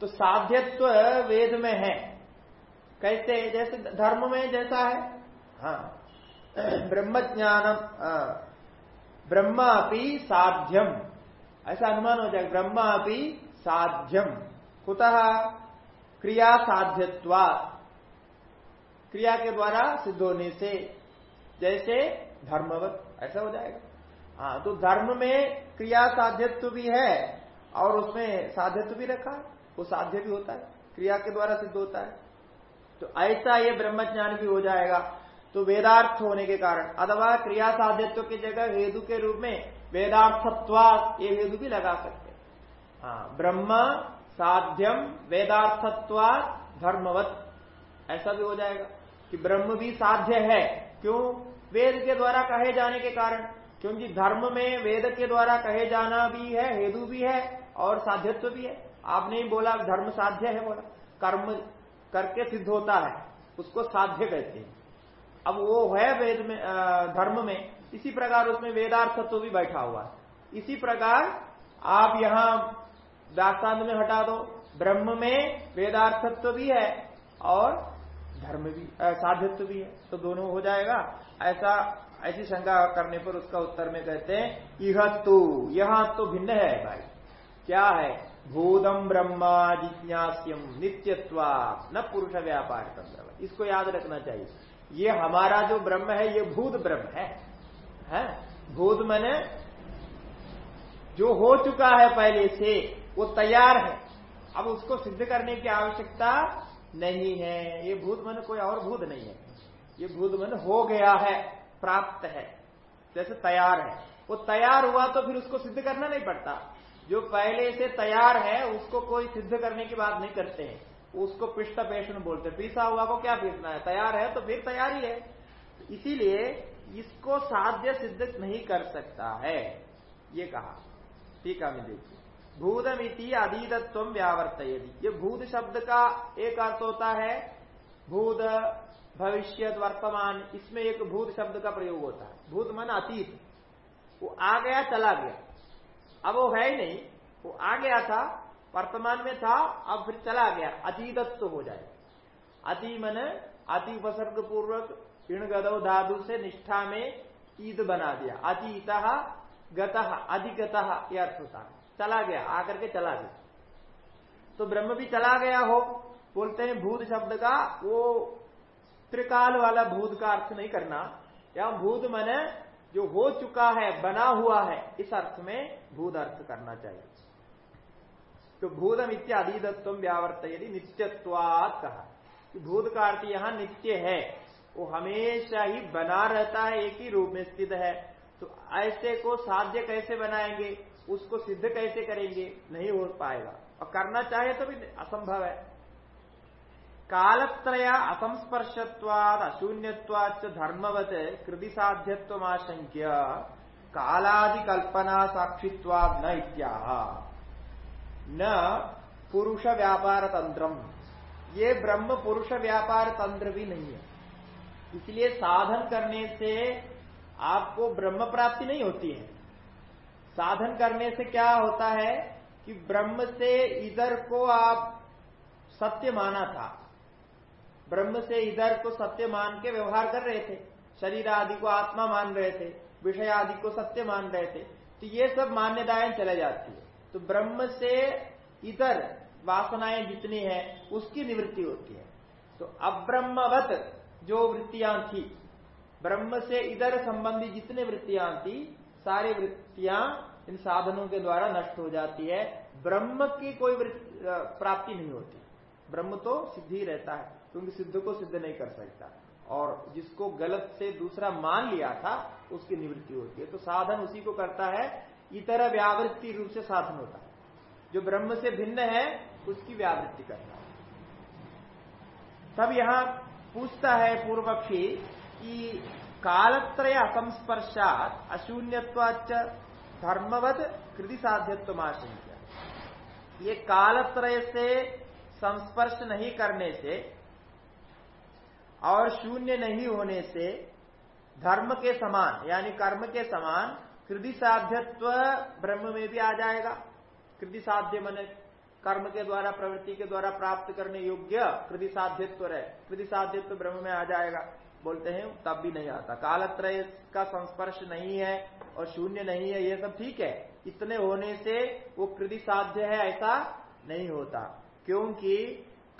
तो साध्यत्व वेद में है। कैसे? जैसे धर्म में जैसा है। हाँ। ब्रह्म ज्ञानम ब्रह्म अपनी साध्यम। ऐसा अनुमान हो जाएगा ब्रह्म अपनी साध्यम। कुतः? क्रिया साध्यत्वा क्रिया के द्वारा सिद्ध होने से, जैसे धर्मवत, ऐसा हो जाएगा। हाँ तो धर्म में क्रिया साध्यत्व भी है, और उसमें साध्यत्व भी रखा है वो साध्य भी होता है, क्रिया के द्वारा सिद्ध होता है। तो ऐसा ये ब्रह्म ज्ञान भी हो जाएगा तो वेदार्थ होने के कारण। अथवा क्रिया साध्यत्व की जगह हेतु के रूप में वेदार्थत्वा ये हेतु भी लगा सकते हाँ ब्रह्म साध्यम वेदार्थत्वा धर्मवत। ऐसा भी हो जाएगा कि ब्रह्म भी साध्य है। क्यों? वेद के द्वारा कहे जाने के कारण। क्योंकि धर्म में वेद के द्वारा कहे जाना भी है, हेतु भी है और साध्यत्व भी है। आपने ही बोला, धर्म साध्य है बोला। कर्म करके सिद्ध होता है। उसको साध्य कहते हैं। अब वो है वेद में धर्म में। इसी प्रकार उसमें वेदार्थत्व भी बैठा हुआ है। इसी प्रकार आप यहाँ दास्तान में हटा दो। ब्रह्म में वेदार्थत्व भी है और धर्म भी साध्यत्व भी है। तो दोनों हो जाएगा। ऐसा ऐसी शंका करने पर उसका उत्तर में कहते हैं यह तो यहाँ तो भिन्न है भाई। क्या है? भूतम ब्रह्मा जिज्ञास्यम नित्यत्वा न पुरुष व्यापार तंत्र। इसको याद रखना चाहिए। ये हमारा जो ब्रह्म है ये भूत ब्रह्म है, है? भूत मैंने जो हो चुका है पहले से वो तैयार है। अब उसको सिद्ध करने की आवश्यकता नहीं है। ये भूत मन कोई और भूत नहीं है। ये भूत मन हो गया है, प्राप्त है, जैसे तैयार है। वो तैयार हुआ तो फिर उसको सिद्ध करना नहीं पड़ता। जो पहले से तैयार है, उसको कोई सिद्ध करने की बात नहीं करते हैं। उसको पिष्ट पेशन बोलते पीसा हुआ को क्या पीसना है? तैयार है तो फिर तैयार ही है। इसीलिए इसको साध्य सिद्ध नहीं कर सकता है। ये कहा। ठीक है देखिए भूतमिति अधीतत्व व्यावर्त ये भूत शब्द का एक अर्थ होता है, भूत भविष्य वर्तमान, इसमें एक भूत शब्द का प्रयोग होता है। भूत मन अतीत। वो आ गया, चला गया। अब वो है ही नहीं। वो आ गया था, वर्तमान में था, अब फिर चला गया। अतीतत्व हो जाए। अति मन, अति उपसर्ग पूर्वक ऋण गदव धादु से निष्ठा में ईद बना दिया। अतीत गत, अधिगत यह अर्थ होता है। चला गया आकर के चला गया तो ब्रह्म भी चला गया हो, बोलते हैं भूत शब्द का, वो त्रिकाल वाला भूत का अर्थ नहीं करना। या भूत मन जो हो चुका है, बना हुआ है, इस अर्थ में भूत अर्थ करना चाहिए। तो भूतम इत्यादिदत्व व्यावर्त यदि नित्यत्वात कहा। भूत का अर्थ यहाँ नित्य है, वो हमेशा ही बना रहता है, एक ही रूप में स्थित है। तो ऐसे को साध्य कैसे बनाएँगे? उसको सिद्ध कैसे करेंगे? नहीं हो पाएगा। और करना चाहे तो भी असंभव है। कालत्रया असंस्पर्शत्वाद अशून्यवाच धर्मवत कृति साध्यत्वशंक्य कालादि कल्पना साक्षित्वाद न इत्या न पुरुष व्यापार तंत्रम। ये ब्रह्म पुरुष व्यापार तंत्र भी नहीं है। इसलिए साधन करने से आपको ब्रह्म प्राप्ति नहीं होती है। साधन करने से क्या होता है कि ब्रह्म से इधर को आप सत्य माना था। ब्रह्म से इधर को सत्य मान के व्यवहार कर रहे थे। शरीर आदि को आत्मा मान रहे थे, विषय आदि को सत्य मान रहे थे तो ये सब मान्यताएँ चले जाती है। तो ब्रह्म से इधर वासनाएँ जितनी है, उसकी निवृत्ति होती है। तो अब्रह्मवत जो वृत्तियाँ थी, ब्रह्म से इधर संबंधी जितने वृत्तियाँ थी सारी वृत्तियाँ इन साधनों के द्वारा नष्ट हो जाती है। ब्रह्म की कोई प्राप्ति नहीं होती। ब्रह्म तो सिद्ध ही रहता है, क्योंकि सिद्ध को सिद्ध नहीं कर सकता। और जिसको गलत से दूसरा मान लिया था, उसकी निवृत्ति होती है। तो साधन उसी को करता है, इतर व्यावृत्ति रूप से साधन होता है। जो ब्रह्म से भिन्न है, उसकी व्यावृत्ति करता है। तब यहाँ पूछता है पूर्व पक्षी कि कालत्रय असंस्पर्शात अशून्यवाच धर्मवत कृति साध्यत्व ये कालत्रय से संस्पर्श नहीं करने से और शून्य नहीं होने से धर्म के समान, यानी कर्म के समान कृति साध्यत्व ब्रह्म में भी आ जाएगा। कृति साध्य मन कर्म के द्वारा, प्रवृत्ति के द्वारा प्राप्त करने योग्य कृति साध्यत्व रहे। कृति साध्यत्व ब्रह्म में आ जाएगा। बोलते हैं, तब भी नहीं आता। कालत्रय का संस्पर्श नहीं है और शून्य नहीं है, ये सब ठीक है। इतने होने से वो कृति साध्य है, ऐसा नहीं होता। क्योंकि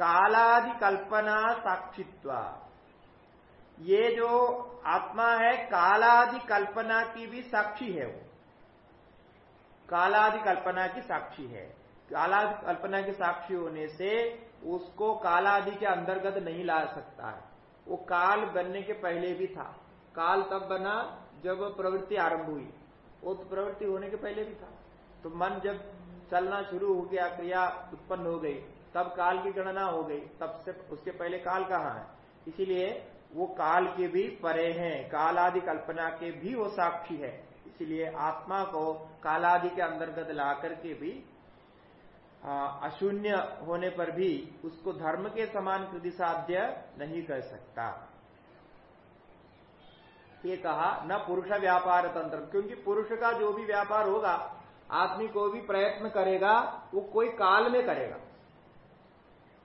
कालादि कल्पना साक्षित्व। ये जो आत्मा है कालादि कल्पना की भी साक्षी है वो। कालादि कल्पना की साक्षी है। कालादि कल्पना की साक्षी होने से उसको कालादि के अंतर्गत नहीं ला सकता है। वो काल बनने के पहले भी था। काल तब बना जब प्रवृत्ति आरंभ हुई। वो तो प्रवृत्ति होने के पहले भी था। तो मन जब चलना शुरू हो गया, क्रिया उत्पन्न हो गई, तब काल की गणना हो गई। तब से उसके पहले काल कहाँ है? इसीलिए वो काल के भी परे हैं। काल आदि कल्पना के भी वो साक्षी है। इसलिए आत्मा को कालादि के अंतर्गत ला करके भी अशून्य होने पर भी उसको धर्म के समान कृति साध्य नहीं कर सकता। ये कहा, न पुरुष व्यापार तंत्र, क्योंकि पुरुष का जो भी व्यापार होगा, आदमी को भी प्रयत्न करेगा, वो कोई काल में करेगा।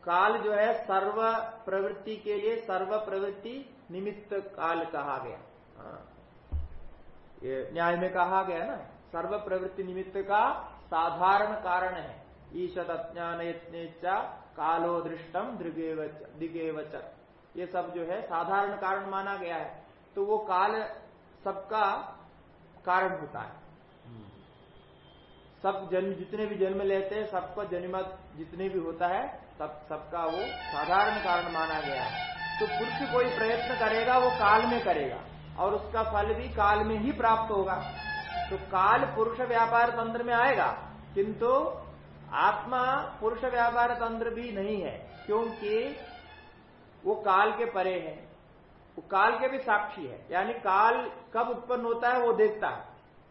काल जो है, सर्व प्रवृत्ति के लिए सर्व प्रवृत्ति निमित्त काल कहा गया। ये न्याय में कहा गया ना, सर्व प्रवृत्ति निमित्त का साधारण कारण है। ईशत अज्ञान कालो दृष्टम दिगेवच। ये सब जो है साधारण कारण माना गया है। तो वो काल सबका कारण होता है। सब जन्म जितने भी जन्म लेते हैं, सबका जन्म जितने भी होता है, सब सबका वो साधारण कारण माना गया है। तो पुरुष कोई प्रयत्न करेगा, वो काल में करेगा। और उसका फल भी काल में ही प्राप्त होगा। तो काल पुरुष व्यापार तंत्र में आएगा, किंतु आत्मा पुरुष व्यापार तंत्र भी नहीं है, क्योंकि वो काल के परे है। वो काल के भी साक्षी है। यानी काल कब उत्पन्न होता है वो देखता है।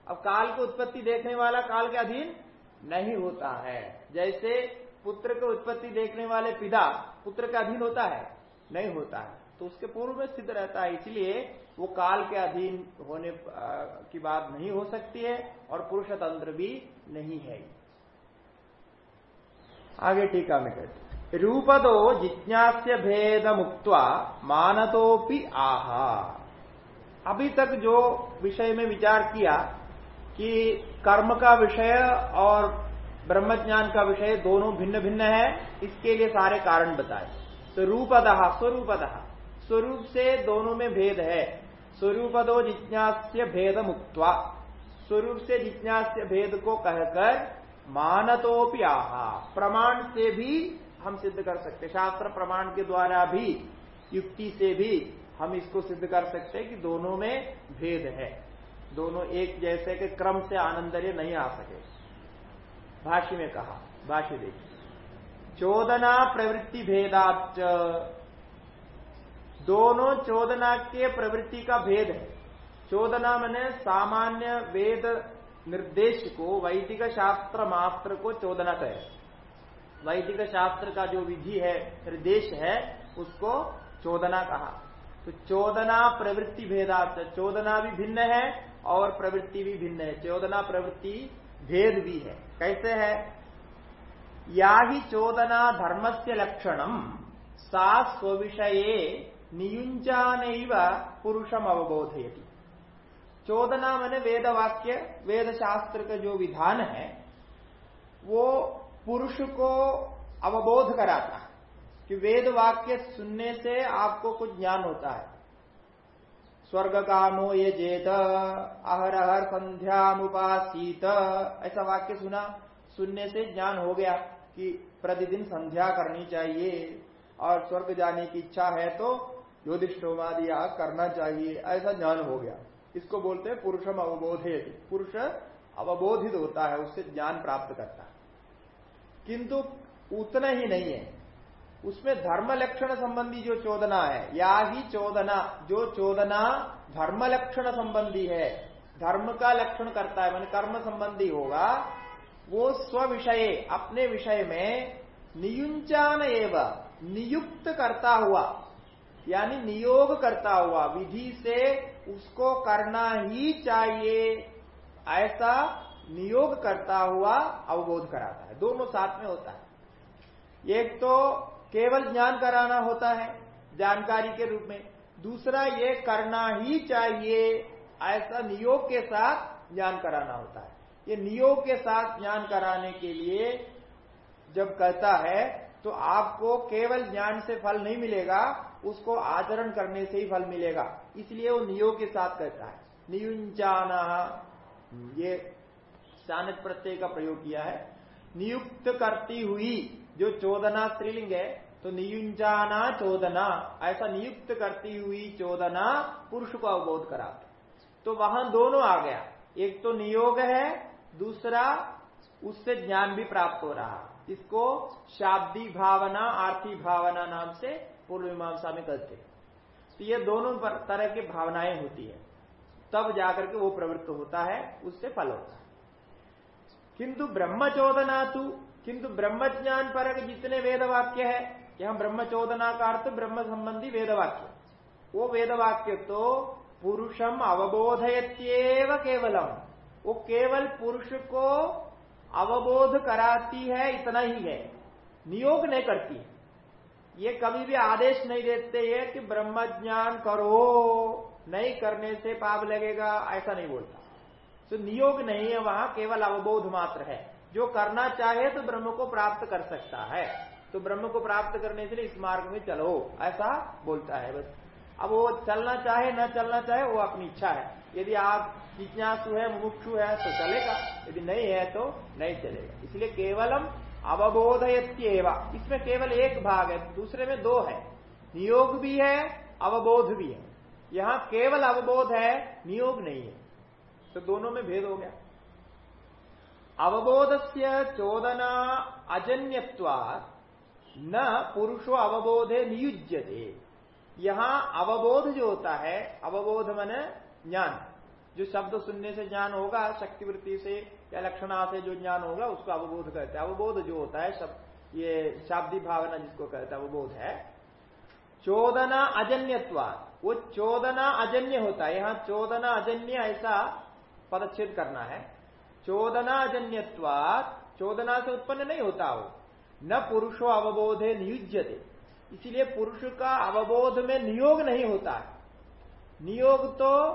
अब काल की उत्पत्ति देखने वाला काल के अधीन नहीं होता है। जैसे पुत्र को उत्पत्ति देखने वाले पिता पुत्र के अधीन होता है, नहीं होता है। तो उसके पूर्व में स्थित रहता है। इसलिए वो काल के अधीन होने की बात नहीं हो सकती है और पुरुष तंत्र भी नहीं है। आगे टीका में कहते रूपदो जिज्ञास्य भेद मुक्त मानतोपि आहा। अभी तक जो विषय में विचार किया कि कर्म का विषय और ब्रह्म ज्ञान का विषय दोनों भिन्न भिन्न है, इसके लिए सारे कारण बताए। तो रूपदह स्वरूपदह स्वरूप से दोनों में भेद है। स्वरूपदो जिज्ञास्य भेद मुक्त्वा स्वरूप से जिज्ञास्य भेद को कहकर मानतोपि आहा। प्रमाण से भी हम सिद्ध कर सकते। शास्त्र प्रमाण के द्वारा भी, युक्ति से भी हम इसको सिद्ध कर सकते हैं कि दोनों में भेद है। दोनों एक जैसे के क्रम से आनंदर्य नहीं आ सके। भाष्य में कहा, भाष्य देखिए। चोदना प्रवृत्ति भेदाच दोनों चोदना के प्रवृत्ति का भेद है। चोदना मैंने सामान्य वेद निर्देश को वैदिक शास्त्र मास्त्र को चोदना कहे वैदिक शास्त्र का जो विधि है, निर्देश है, उसको चोदना कहा। तो चोदना प्रवृत्ति भेदार्थ चोदना भी भिन्न है और प्रवृत्ति भी भिन्न है। चोदना प्रवृत्ति भेद भी है। कैसे है? या ही चोदना धर्म से लक्षणम सा स्विषये नियुंजान पुरुषम अवबोधयती चोदना मैंने वेद वाक्य वेद शास्त्र का जो विधान है, वो पुरुष को अवबोध कराता है। कि वेद वाक्य सुनने से आपको कुछ ज्ञान होता है। स्वर्ग कामो ये जेत अहर अहर संध्या मुपासीत ऐसा वाक्य सुना, सुनने से ज्ञान हो गया कि प्रतिदिन संध्या करनी चाहिए, और स्वर्ग जाने की इच्छा है तो योधिष्ठोमादि करना चाहिए, ऐसा ज्ञान हो गया। इसको बोलते हैं पुरुषम अवबोधे पुरुष अवबोधित होता है, उससे ज्ञान प्राप्त करता है। किंतु उतना ही नहीं है। उसमें धर्म लक्षण संबंधी जो चोदना है, या ही चोदना, जो चोदना धर्म लक्षण संबंधी है, धर्म का लक्षण करता है, मान कर्म संबंधी होगा, वो स्व विषय, अपने विषय में नियुंचान एवं, नियुक्त करता हुआ, यानी नियोग करता हुआ, विधि से उसको करना ही चाहिए। ऐसा नियोग करता हुआ अवबोध कराता है। दोनों साथ में होता है। एक तो केवल ज्ञान कराना होता है, जानकारी के रूप में। दूसरा, ये करना ही चाहिए, ऐसा नियोग के साथ ज्ञान कराना होता है। ये नियोग के साथ ज्ञान कराने के लिए जब कहता है तो आपको केवल ज्ञान से फल नहीं मिलेगा, उसको आचरण करने से ही फल मिलेगा। इसलिए वो नियोग के साथ कहता है। नियुंचाना ये चाणक प्रत्यय का प्रयोग किया है। नियुक्त करती हुई जो चोदना स्त्रीलिंग है तो नियुंजाना चोदना, ऐसा नियुक्त करती हुई चोदना पुरुष को अवबोध करा तो वहाँ दोनों आ गया। एक तो नियोग है, दूसरा उससे ज्ञान भी प्राप्त हो रहा इसको शाब्दी भावना, आर्थिक भावना नाम से पूर्व मीमांसा में कहते तो ये दोनों तरह की भावनाएँ होती है। तब जाकर के वो प्रवृत्त होता है, उससे फल होता है। किंतु ब्रह्मचोदना तू किंतु ब्रह्मज्ञान पर जितने वेद वाक्य है, यहाँ ब्रह्मचोदना का अर्थ ब्रह्म संबंधी वेद वाक्य वो वेद वाक्य तो पुरुषम अवबोधयत्येव केवलम। वो केवल पुरुष को अवबोध कराती है, इतना ही है। नियोग नहीं करती। ये कभी भी आदेश नहीं देते है कि ब्रह्म ज्ञान करो, नहीं करने से पाप लगेगा, ऐसा नहीं बोलता। तो नियोग नहीं है वहाँ, केवल अवबोध मात्र है। जो करना चाहे तो ब्रह्म को प्राप्त कर सकता है। तो ब्रह्म को प्राप्त करने के लिए इस मार्ग में चलो, ऐसा बोलता है बस। अब वो चलना चाहे, न चलना चाहे, वो अपनी इच्छा है। यदि आप जिज्ञासु है, मुमुक्षु है तो चलेगा। यदि नहीं है तो नहीं चलेगा। इसलिए केवलम अवबोधयत्येवा। इसमें केवल एक भाग है, दूसरे में दो है। नियोग भी है, अवबोध भी है। यहाँ केवल अवबोध है, नियोग नहीं है। तो दोनों में भेद हो गया। अवबोध से चोदना अजन्यवा न पुरुषो अवबोधे नियुज्यते। यहाँ अवबोध जो होता है, अवबोध मन ज्ञान। जो शब्द सुनने से ज्ञान होगा, शक्तिवृत्ति से या लक्षणा से जो ज्ञान होगा उसको अवबोध कहते हैं। अवबोध जो होता है शब्द ये शाब्दी भावना जिसको कहते हैं, अवबोध है। चोदना अजन्यत्वा, वो चोदना अजन्य होता है। यहाँ चोदना अजन्य ऐसा पदच्छेद करना है। चोदना अजन्यत्वात चोदना से उत्पन्न नहीं होता वो। न पुरुषो अवबोधे नियुज्यते। इसीलिए पुरुष का अवबोध में नियोग नहीं होता है। नियोग तो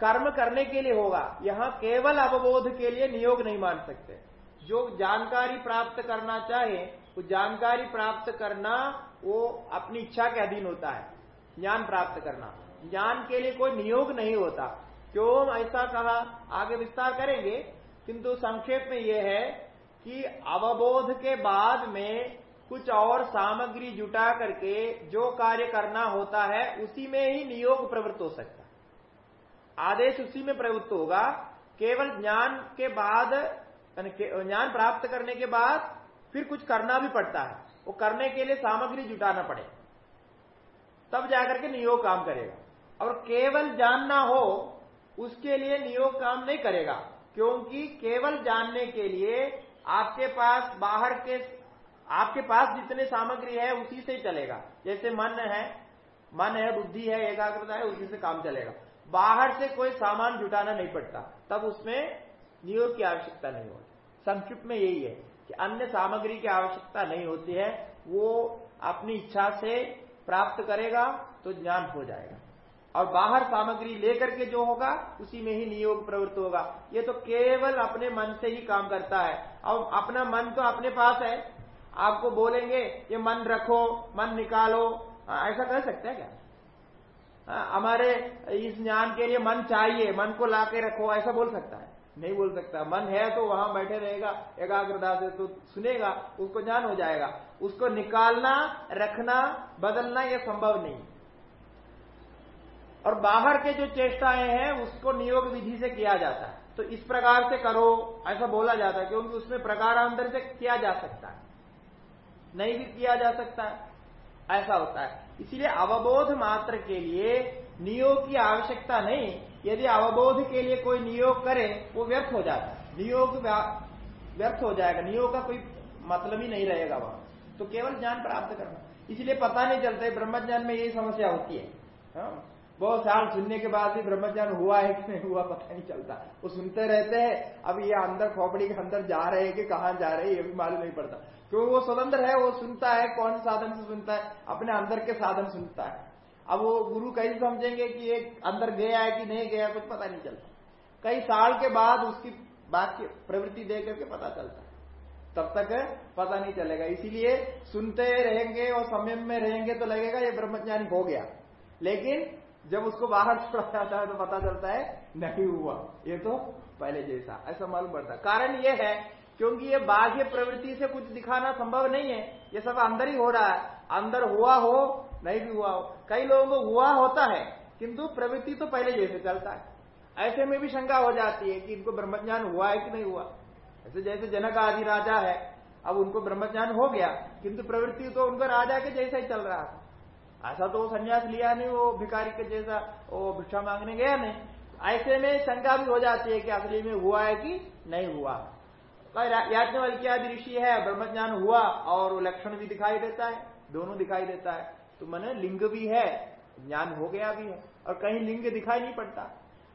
कर्म करने के लिए होगा। यहाँ केवल अवबोध के लिए नियोग नहीं मान सकते। जो जानकारी प्राप्त करना चाहे, वो जानकारी प्राप्त करना, वो अपनी इच्छा के अधीन होता है। ज्ञान प्राप्त करना। ज्ञान के लिए कोई नियोग नहीं होता। क्यों? ऐसा कहा, आगे विस्तार करेंगे। किंतु संक्षेप में यह है कि अवबोध के बाद में कुछ और सामग्री जुटा करके जो कार्य करना होता है, उसी में ही नियोग प्रवृत्त हो सकता है। आदेश उसी में प्रवृत्त होगा। केवल ज्ञान के बाद ज्ञान प्राप्त करने के बाद फिर कुछ करना भी पड़ता है। वो करने के लिए सामग्री जुटाना पड़े। तब जाकर के नियोग काम करेगा। और केवल जानना हो, उसके लिए नियोग काम नहीं करेगा। क्योंकि केवल जानने के लिए आपके पास बाहर के, आपके पास जितने सामग्री है, उसी से ही चलेगा। जैसे मन है मन है, बुद्धि है, एकाग्रता है, उसी से काम चलेगा। बाहर से कोई सामान जुटाना नहीं पड़ता, तब उसमें नियोग की आवश्यकता नहीं होती। संक्षिप्त में यही है कि अन्य सामग्री की आवश्यकता नहीं होती है, वो अपनी इच्छा से प्राप्त करेगा तो ज्ञान हो जाएगा। और बाहर सामग्री लेकर के जो होगा, उसी में ही नियोग प्रवृत्त होगा। ये तो केवल अपने मन से ही काम करता है। और अपना मन तो अपने पास है। आपको बोलेंगे, ये मन रखो, मन निकालो। ऐसा कह सकते हैं क्या? हमारे इस ज्ञान के लिए मन चाहिए, मन को ला के रखो, ऐसा बोल सकता है। नहीं बोल सकता। मन है तो वहाँ बैठे रहेगा, एकाग्रता से तो सुनेगा, उसको ज्ञान हो जाएगा। उसको निकालना, रखना, बदलना यह संभव नहीं। और बाहर के जो चेष्टाएँ हैं, उसको नियोग विधि से किया जाता है। तो इस प्रकार से करो, ऐसा बोला जाता है, क्योंकि उसमें प्रकारांतर से किया जा सकता है। नहीं भी किया जा सकता है, ऐसा होता है। इसीलिए अवबोध मात्र के लिए नियोग की आवश्यकता नहीं। यदि अवबोध के लिए कोई नियोग करे, वो व्यर्थ हो जाता है। नियोग व्यर्थ हो जाएगा। नियोग का कोई मतलब ही नहीं रहेगा वहाँ। तो केवल ज्ञान प्राप्त करना। इसलिए पता नहीं चलता ब्रह्म ज्ञान में यही समस्या होती है। हाँ? बहुत साल सुनने के बाद भी ब्रह्मज्ञान हुआ है कि नहीं हुआ, पता नहीं चलता। वो सुनते रहते हैं, अब ये अंदर खोपड़ी के अंदर जा रहे हैं कि कहाँ जा रहे हैं, ये भी मालूम नहीं पड़ता। क्योंकि वो स्वतंत्र है, वो सुनता है, कौन साधन से सुनता है? अपने अंदर के साधन सुनता है। अब वो गुरु कैसे समझेंगे कि ये अंदर गया है कि नहीं गया, कुछ पता नहीं चलता। कई साल के बाद उसकी बात की प्रवृत्ति दे करके पता चलता है। तब तक पता नहीं चलेगा। इसीलिए सुनते रहेंगे और संयम में रहेंगे तो लगेगा ये ब्रह्मज्ञानी हो गया। लेकिन जब उसको बाहर छोड़ा जाता है तो पता चलता है, नहीं हुआ। ये तो पहले जैसा, ऐसा मालूम पड़ता है। कारण ये है, क्योंकि ये बाह्य प्रवृत्ति से कुछ दिखाना संभव नहीं है। ये सब अंदर ही हो रहा है। अंदर हुआ हो, नहीं भी हुआ हो। कई लोगों को हुआ होता है, किंतु प्रवृत्ति तो पहले जैसे चलता है। ऐसे में भी शंका हो जाती है कि इनको ब्रह्मज्ञान हुआ है कि नहीं हुआ। ऐसे जैसे जनक आदि राजा है, अब उनको ब्रह्मज्ञान हो गया, किंतु प्रवृत्ति तो उनका राजा के जैसा ही चल रहा था ऐसा तो वो संन्यास लिया नहीं, वो भिखारी के जैसा, वो भिक्षा मांगने गया नहीं। ऐसे में शंका भी हो जाती है कि असली में हुआ है कि नहीं हुआ। याज्ञवल्क्यादि ऋषि है, ब्रह्मज्ञान हुआ, और लक्षण भी दिखाई देता है, दोनों दिखाई देता है। तो मैंने लिंग भी है, ज्ञान हो गया भी है, और कहीं लिंग दिखाई नहीं पड़ता।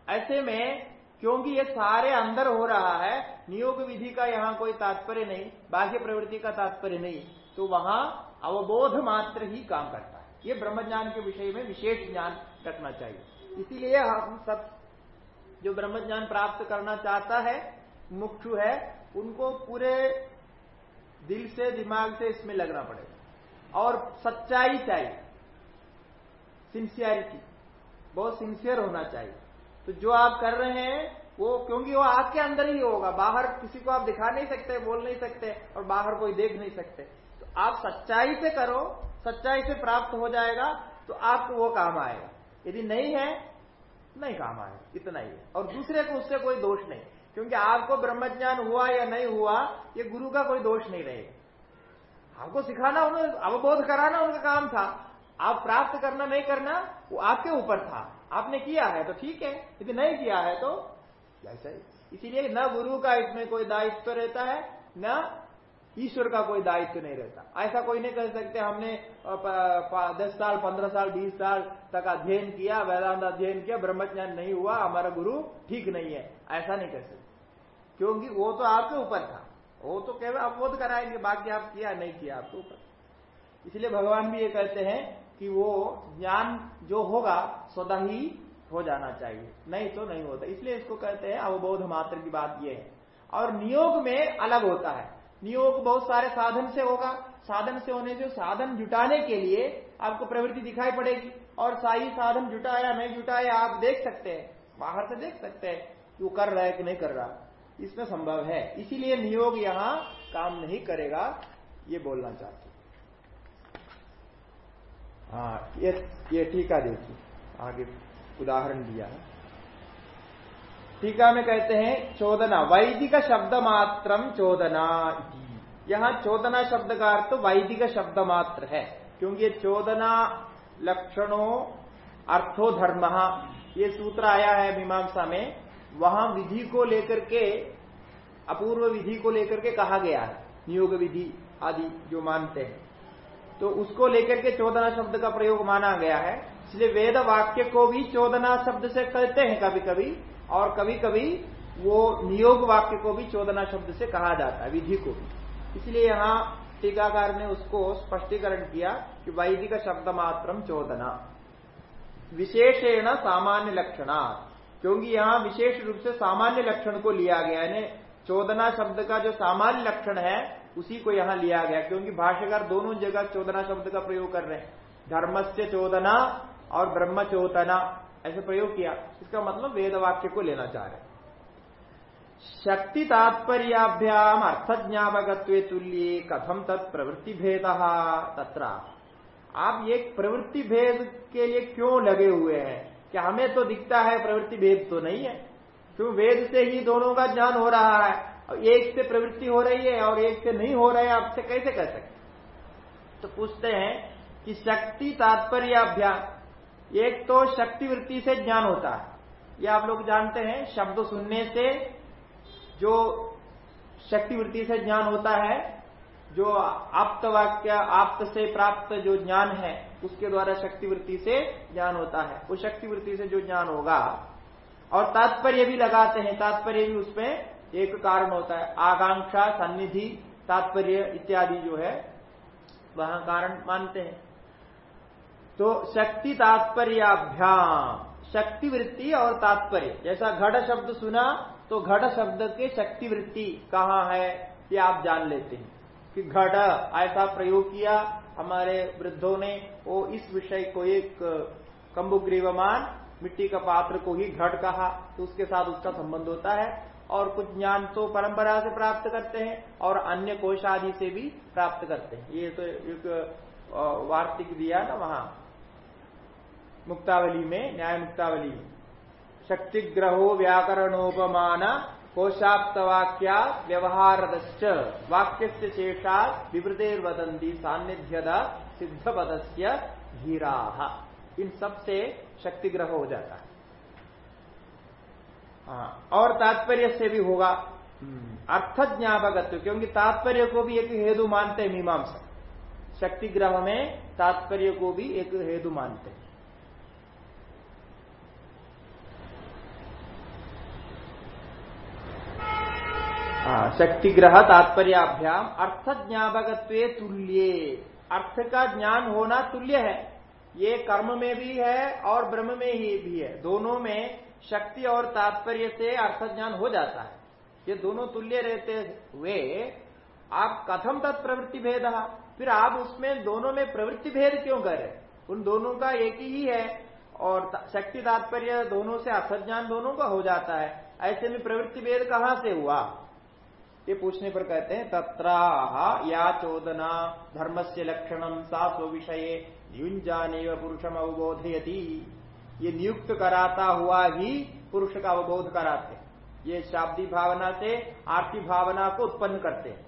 ऐसे में, क्योंकि ये सारे अंदर हो रहा है, नियोग विधि का यहाँ कोई तात्पर्य नहीं, बाह्य प्रवृत्ति का तात्पर्य नहीं तो वहाँ अवबोध मात्र ही काम करता ये ब्रह्म ज्ञान के विषय में विशेष ज्ञान रखना चाहिए। इसीलिए हम सब जो ब्रह्म ज्ञान प्राप्त करना चाहता है मुक्षु है, उनको पूरे दिल से, दिमाग से इसमें लगना पड़ेगा। और सच्चाई चाहिए। सिंसियरिटी बहुत सिंसियर होना चाहिए। तो जो आप कर रहे हैं, वो क्योंकि वो आपके अंदर ही होगा। बाहर किसी को आप दिखा नहीं सकते, बोल नहीं सकते और बाहर कोई देख नहीं सकते। आप सच्चाई से करो, सच्चाई से प्राप्त हो जाएगा तो आपको वो काम आएगा। यदि नहीं है, नहीं काम आएगा, इतना ही और दूसरे को उससे कोई दोष नहीं, क्योंकि आपको ब्रह्मज्ञान हुआ या नहीं हुआ, ये गुरु का कोई दोष नहीं रहेगा। आपको सिखाना उन्हें अवबोध कराना, उनका काम था। आप प्राप्त करना, नहीं करना, वो आपके ऊपर था। आपने किया है तो ठीक है। यदि नहीं किया है तो ऐसा ही। इसीलिए न गुरु का इसमें कोई दायित्व रहता है, न ईश्वर का कोई दायित्व नहीं रहता। ऐसा कोई नहीं कह सकते, हमने दस साल, पंद्रह साल, बीस साल तक अध्ययन किया, वेदांत अध्ययन किया, ब्रह्मज्ञान नहीं हुआ, हमारा गुरु ठीक नहीं है। ऐसा नहीं कह सकते। क्योंकि वो तो आपके ऊपर था। वो तो केवल अवबोध कराएँगे, बाकी आप किया, नहीं किया, आपके ऊपर। इसलिए भगवान भी ये कहते हैं कि वो ज्ञान जो होगा स्वदा ही हो जाना चाहिए। नहीं तो नहीं होता। इसलिए इसको कहते हैं अवबोध मात्र की बात यह है। और नियोग में अलग होता है। नियोग बहुत सारे साधन से होगा। साधन से होने से साधन जुटाने के लिए आपको प्रवृत्ति दिखाई पड़ेगी। और साई साधन जुटाया नहीं जुटाया, आप देख सकते हैं। बाहर से देख सकते हैं वो कर रहा है कि नहीं कर रहा। इसमें संभव है। इसीलिए नियोग यहाँ काम नहीं करेगा, ये बोलना चाहते हाँ। ये ये टीका देखिए। आगे उदाहरण दिया है। टीका में कहते हैं चोदना, वैदिक शब्द मात्रम चोदना यहाँ चोदना शब्द का अर्थ वैदिक शब्द मात्र है, क्योंकि ये चोदना लक्षणों, अर्थो धर्म, ये सूत्र आया है मीमांसा में, वहाँ विधि को लेकर के, अपूर्व विधि को लेकर के कहा गया है, नियोग विधि आदि जो मानते हैं। तो उसको लेकर के चोदना शब्द का प्रयोग माना गया है, इसलिए वेद वाक्य को भी चोदना शब्द से कहते हैं कभी कभी और कभी कभी वो नियोग वाक्य को भी चोदना शब्द से कहा जाता है, विधि को भी। इसलिए यहाँ टीकाकार ने उसको स्पष्टीकरण किया कि वैदिक शब्द मात्रम चोदना। विशेषेण सामान्य लक्षणा क्योंकि यहाँ विशेष रूप से सामान्य लक्षण को लिया गया यानी चोदना शब्द का जो सामान्य लक्षण है, उसी को यहाँ लिया गया क्योंकि भाष्यकार दोनों जगह चोदना शब्द का प्रयोग कर रहे हैं। धर्मस्य चोदना और ब्रह्म चोदना। ऐसे प्रयोग किया। इसका मतलब वेद वाक्य को लेना चाह रहे शक्ति तात्पर्याभ्याम अर्थ ज्ञापकत्व तुल्य कथम तत् प्रवृत्ति भेद तत्र। आप ये प्रवृत्ति भेद के लिए क्यों लगे हुए हैं? कि हमें तो दिखता है प्रवृत्ति भेद तो नहीं है? क्यों वेद से ही दोनों का ज्ञान हो रहा है? और एक से प्रवृत्ति हो रही है और एक से नहीं हो रहा है आपसे कैसे कह सकते तो पूछते हैं कि शक्ति तात्पर्य अभ्यास एक तो शक्ति वृत्ति से ज्ञान होता है। ये आप लोग जानते हैं, शब्द सुनने से जो शक्ति वृत्ति से ज्ञान होता है, जो आप्त वाक्य, आप्त से प्राप्त जो ज्ञान है, उसके द्वारा शक्ति वृत्ति से ज्ञान होता है। वो शक्ति वृत्ति से जो ज्ञान होगा, और तात्पर्य भी लगाते हैं। तात्पर्य भी उसमें एक कारण होता है। आकांक्षा, सन्निधि, तात्पर्य इत्यादि जो है, वहाँ कारण मानते हैं। तो शक्ति तात्पर्याभ्याम शक्ति वृत्ति और तात्पर्य। जैसा घट शब्द सुना तो घट शब्द के शक्ति वृत्ति कहाँ है, ये आप जान लेते हैं। कि घट, ऐसा प्रयोग किया हमारे वृद्धों ने, वो इस विषय को एक कम्बुग्रीवमान मिट्टी का पात्र को ही घट कहा तो उसके साथ उसका संबंध होता है। और कुछ ज्ञान तो परंपरा से प्राप्त करते हैं, और अन्य कोश आदि से भी प्राप्त करते हैं। ये तो एक वार्तिक दिया ना वहाँ। मुक्तावली में न्याय मुक्तावली में। शक्ति ग्रहो व्याकरणोपमान कोशाप्त वाक्या व्यवहार वाक्य से शेषा विवृतेर्वदंती सान्निध्यदा सिद्ध पदस्य धीरा। इन सबसे शक्ति ग्रह हो जाता है। हाँ, और तात्पर्य से भी होगा हम्म, अर्थ ज्ञापकत्व क्योंकि तात्पर्य को भी एक हेतु मानते हैं मीमांसा। शक्ति ग्रह में तात्पर्य को भी एक हेतु मानते हैं हाँ, शक्ति ग्रह तात्पर्याभ्याम अर्थ ज्ञापक तुल्य। अर्थ का ज्ञान होना तुल्य है। ये कर्म में भी है और ब्रह्म में ही भी है। दोनों में शक्ति और तात्पर्य से अर्थ ज्ञान हो जाता है। ये दोनों तुल्य रहते हुए आप कथम तत् प्रवृत्ति भेद। फिर आप उसमें दोनों में प्रवृत्ति भेद क्यों करें? उन दोनों का एक ही है और शक्ति तात्पर्य दोनों से अर्थ ज्ञान दोनों का हो जाता है। ऐसे में प्रवृत्ति भेद कहाँ से हुआ? ये पूछने पर कहते हैं, तत्राह या चोदना धर्म से लक्षणम सा स्व विषय युंजाने पुरुषम अवबोधयती। ये नियुक्त कराता हुआ ही पुरुष का अवबोध कराते ये शाब्दी भावना से आर्थिक भावना को उत्पन्न करते हैं।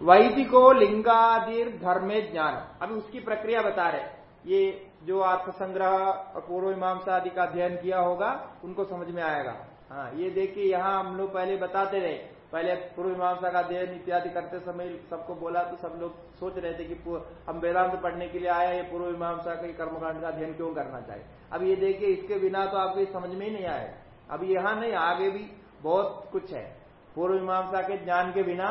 वैदिको लिंगादिर धर्मे ज्ञान। अभी उसकी प्रक्रिया बता रहे ये जो अर्थ संग्रह पूर्व मीमांसा आदि का अध्ययन किया होगा, उनको समझ में आएगा। हाँ ये देखिए, यहाँ हम लोग पहले बताते रहे। पहले पूर्व मीमांसा का अध्ययन इत्यादि करते समय सबको बोला तो सब लोग सोच रहे थे कि हम वेदांत पढ़ने के लिए आया ये पूर्व मीमांसा के कर्मकांड का अध्ययन क्यों करना चाहिए अब ये देखिए, इसके बिना तो आपको समझ में ही नहीं आए अब यहाँ नहीं, आगे भी बहुत कुछ है। पूर्व मीमांसा के ज्ञान के बिना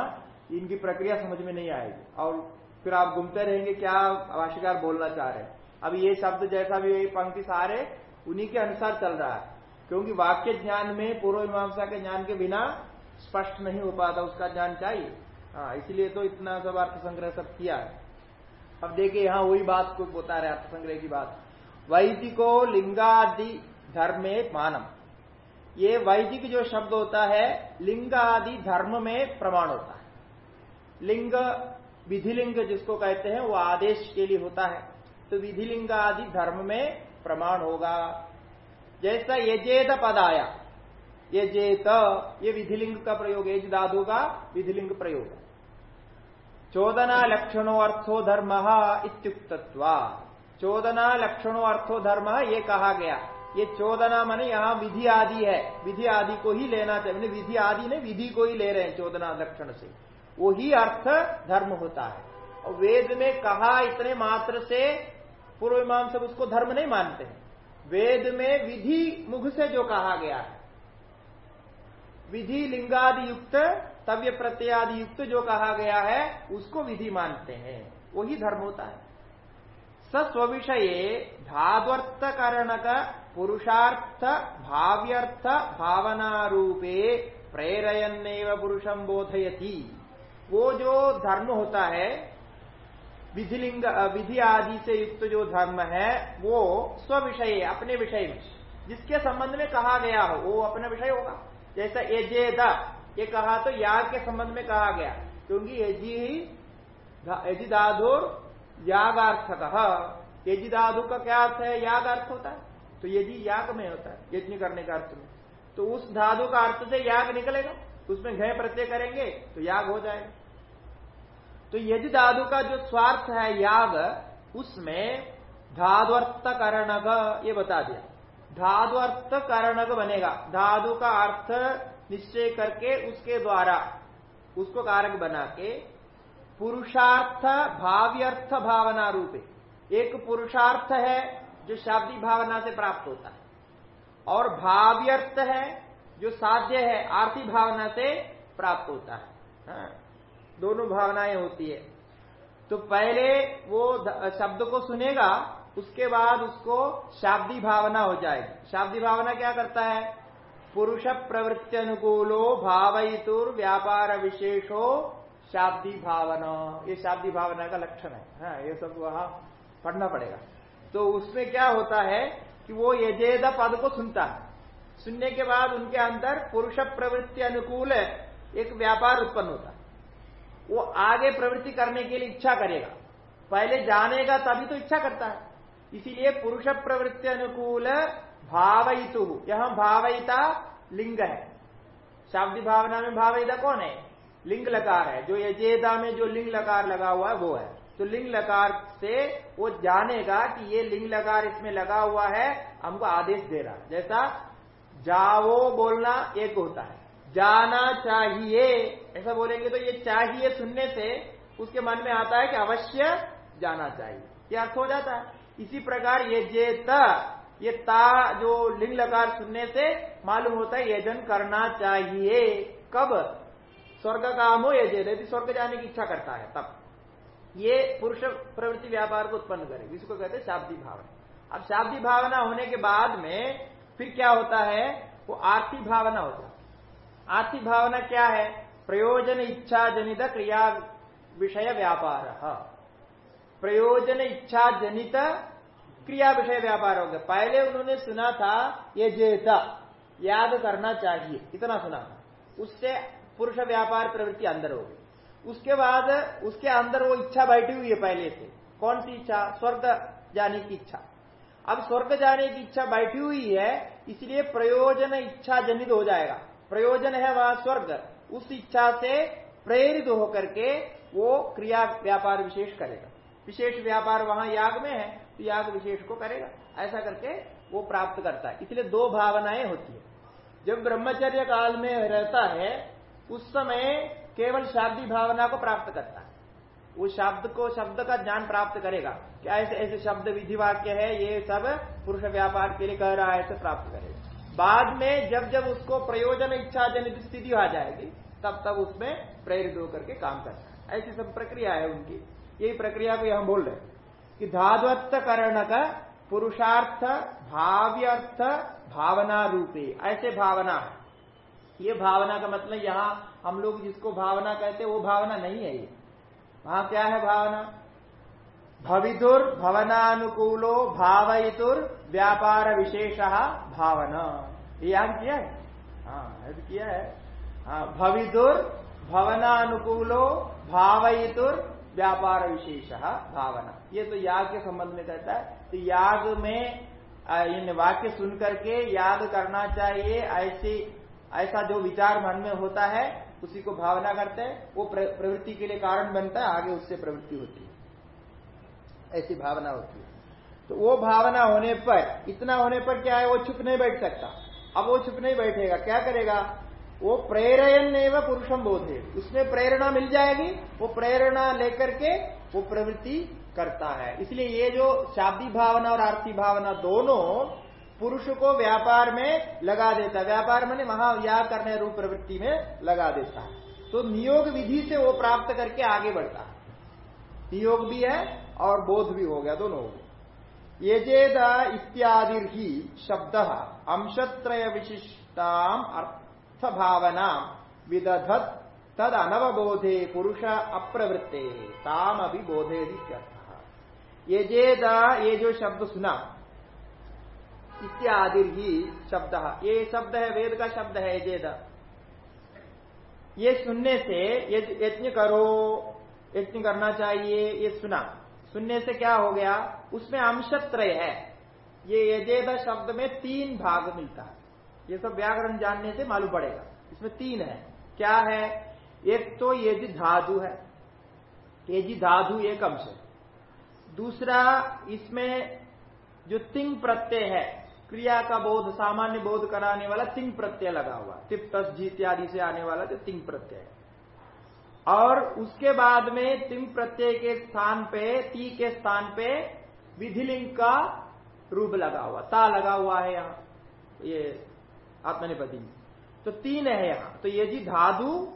इनकी प्रक्रिया समझ में नहीं आएगी। और फिर आप घूमते रहेंगे, क्या भाष्यकार बोलना चाह रहे हैं। अब ये शब्द जैसा भी पंक्ति सारे उन्हीं के अनुसार चल रहा है। क्योंकि वाक्य ज्ञान में पूर्व मीमांसा के ज्ञान के बिना स्पष्ट नहीं हो पाता, उसका ज्ञान चाहिए हाँ? इसलिए तो इतना सब अर्थ संग्रह सब किया है। अब देखिए यहाँ वही बात को बता रहे अर्थ संग्रह की बात। वैदिको लिंगादि धर्मे मानम ये वैदिक जो शब्द होता है लिंग आदि धर्म में प्रमाण होता है। लिंग, विधिलिंग जिसको कहते हैं, वो आदेश के लिए होता है। तो विधिलिंग आदि धर्म में प्रमाण होगा। जैसा यजेद पद आया यजेत ये विधिलिंग का प्रयोग है धाधु का विधिलिंग प्रयोग। चोदना लक्षणों अर्थो धर्म इत्युक्तत्वा। चोदना लक्षणों अर्थो धर्म, ये कहा गया। ये चोदना माने यहाँ विधि आदि है। विधि आदि को ही लेना चाहिए। विधि आदि ने विधि को ही ले रहे हैं चोदना लक्षण से। वो ही अर्थ धर्म होता है। और वेद में कहा इतने मात्र से, पूर्व सब उसको धर्म नहीं मानते हैं। वेद में विधि मुख से जो कहा गया है, विधि लिंगादि युक्त तव्य प्रत्यादि युक्त जो कहा गया है, उसको विधि मानते हैं। वही धर्म होता है। सस्विषय धाद्वर्थ का पुरुषार्थ भाव्यर्थ भावना रूपे प्रेरयन पुरुषम बोधयती। वो जो धर्म होता है विधिलिंग विधि आदि से युक्त जो धर्म है, वो स्व विषय अपने विषय में। जिसके संबंध में कहा गया हो, वो अपना विषय होगा। जैसा यजेदा ये कहा तो याग के संबंध में कहा गया। क्योंकि यजी ही यजिदाधुर यागार्थक। यजिदाधु का क्या अर्थ है? याग अर्थ होता है। तो यदि याग में होता है, यज्ञ करने का अर्थ में। तो उस धाधु का अर्थ से याग निकलेगा। उसमें घय प्रत्यय करेंगे तो याग हो जाएगा। तो यदि धातु का जो स्वार्थ है याग उसमें धाद्वर्त करणक ये बता दिया। धाद्वर्त करणक बनेगा। धाधु का अर्थ निश्चय करके उसके द्वारा उसको कारक बना के पुरुषार्थ भाव्यर्थ भावना रूपे। एक पुरुषार्थ है जो शाब्दी भावना से प्राप्त होता है और भाव्यर्थ है जो साध्य है आर्थिक भावना से प्राप्त होता है। हाँ, दोनों भावनाएँ होती है। तो पहले वो शब्द को सुनेगा उसके बाद उसको शाब्दी भावना हो जाएगी। शाब्दी भावना क्या करता है? पुरुष प्रवृत्ति अनुकूलो भावितुर व्यापार विशेषो शाब्दी भावना। ये शाब्दी भावना का लक्षण है। हाँ, ये सब वहाँ पढ़ना पड़ेगा। तो उसमें क्या होता है कि वो यजेद पद को सुनता है। सुनने के बाद उनके अंदर पुरुष प्रवृत्ति अनुकूल एक व्यापार उत्पन्न होता है। वो आगे प्रवृत्ति करने के लिए इच्छा करेगा। पहले जानेगा तभी तो इच्छा करता है। इसीलिए पुरुष प्रवृत्ति अनुकूल भावयितु। यहाँ भावयिता लिंग है। शाब्दी भावना में भावयिता कौन है? लिंग लकार है। जो यजेदा में जो लिंग लकार लगा हुआ है, वो है। तो लिंग लकार से वो जानेगा कि ये लिंग लकार इसमें लगा हुआ है, हमको आदेश दे रहा जैसा जाओ बोलना एक होता है। जाना चाहिए। ऐसा बोलेंगे तो ये चाहिए सुनने से उसके मन में आता है कि अवश्य जाना चाहिए। ये अर्थ हो जाता है। इसी प्रकार ये जेत, ये ता जो लिंग लकार सुनने से मालूम होता है यजन करना चाहिए। कब? स्वर्ग काम हो यजेद यदि स्वर्ग जाने की इच्छा करता है, तब। ये पुरुष प्रवृत्ति व्यापार को उत्पन्न करे। इसको कहते हैं शाब्दी भावना। अब शाब्दी भावना होने के बाद में फिर क्या होता है? वो आर्थिक भावना होता है। आर्थिक भावना क्या है? प्रयोजन इच्छा जनित क्रिया विषय व्यापार। प्रयोजन इच्छा जनित क्रिया विषय व्यापार हो गया। पहले उन्होंने सुना था, ये जेता, याद करना चाहिए। इतना सुना था। उससे पुरुष व्यापार प्रवृत्ति अंदर हो गई। उसके बाद उसके अंदर वो इच्छा बैठी हुई है पहले से। कौन सी इच्छा? स्वर्ग जाने की इच्छा। अब स्वर्ग जाने की इच्छा बैठी हुई है, इसलिए प्रयोजन इच्छा जनित हो जाएगा। प्रयोजन है वहाँ स्वर्ग। उस इच्छा से प्रेरित होकर के वो क्रिया व्यापार विशेष करेगा। विशेष व्यापार वहाँ याग में है तो याग विशेष को करेगा। ऐसा करके वो प्राप्त करता है। इसलिए दो भावनाएँ होती है। जब ब्रह्मचर्य काल में रहता है, उस समय केवल शाब्दी भावना को प्राप्त करता है। वो शब्द को, शब्द का ज्ञान प्राप्त करेगा। क्या ऐसे ऐसे शब्द विधि वाक्य है, ये सब पुरुष व्यापार के लिए कह रहा है, ऐसे प्राप्त करेगा। बाद में जब जब उसको प्रयोजन इच्छा जनित स्थिति आ जाएगी, तब तब उसमें प्रेरित होकर के काम करता है। ऐसी सब प्रक्रिया है उनकी। यही प्रक्रिया को यहाँ बोल रहे हैं कि धाद्वत्त करण का पुरुषार्थ, भाव्यर्थ भावना रूपे ऐसे भावना ये भावना का मतलब यहाँ हम लोग जिसको भावना कहते हैं, वो भावना नहीं है ये। वहाँ क्या है भावना? भवितुर भवनानुकूलो भावयितुर व्यापार विशेष भावना। ये याद किया है? हाँ किया है। हाँ भवितुर भवनानुकूलो भावयितुर व्यापार विशेष भावना। ये तो याग के संबंध में कहता है। तो याग में इन वाक्य सुन करके याद करना चाहिए, ऐसी, ऐसा जो विचार मन में होता है, उसी को भावना करते हैं। वो प्रवृत्ति के लिए कारण बनता है, आगे उससे प्रवृत्ति होती है। ऐसी भावना होती है। तो वो भावना होने पर, इतना होने पर क्या है? वो चुप नहीं बैठ सकता। अब वो चुप नहीं बैठेगा, क्या करेगा? वो प्रेरयन एवं पुरुषम बोधे। उसमें प्रेरणा मिल जाएगी, वो प्रेरणा लेकर के वो प्रवृत्ति करता है। इसलिए ये जो शाब्दी भावना और आर्थिक भावना दोनों पुरुष को व्यापार में लगा देता है। व्यापार में महाव्याह करने रूप प्रवृत्ति में लगा देता है। तो नियोग विधि से वो प्राप्त करके आगे बढ़ता है। नियोग भी है और बोध भी हो गया दोनों हो गए। येजेद इत्यादि ही शब्द, अंशत्रय विशिष्टाम अर्थ भावना विदधत तद अनवबोधे पुरुष अप्रवृत्ते ताम अभिबोधे येजेद, ये जो शब्द सुना इत्यादि ही शब्द, ये शब्द है, वेद का शब्द है यजेद। ये सुनने से यज्ञ करो, यज्ञ करना चाहिए, ये सुना। सुनने से क्या हो गया? उसमें अंशत्रय है। ये यजेद शब्द में तीन भाग मिलता है। ये सब व्याकरण जानने से मालूम पड़ेगा। इसमें तीन है। क्या है? एक तो यज धाधु है। यजी धाधु एक अंश है। दूसरा, इसमें जो तिंग प्रत्यय है, क्रिया का बोध, सामान्य बोध कराने वाला तिंग प्रत्यय लगा हुआ तिप्त इत्यादि से आने वाला जो तिंग प्रत्यय है। और उसके बाद में तिंग प्रत्यय के स्थान पे, ती के स्थान पे विधिलिंग का रूप लगा हुआ, ता लगा हुआ है यहाँ। ये आत्मनिपति तो तीन है यहाँ। तो ये जी धाधु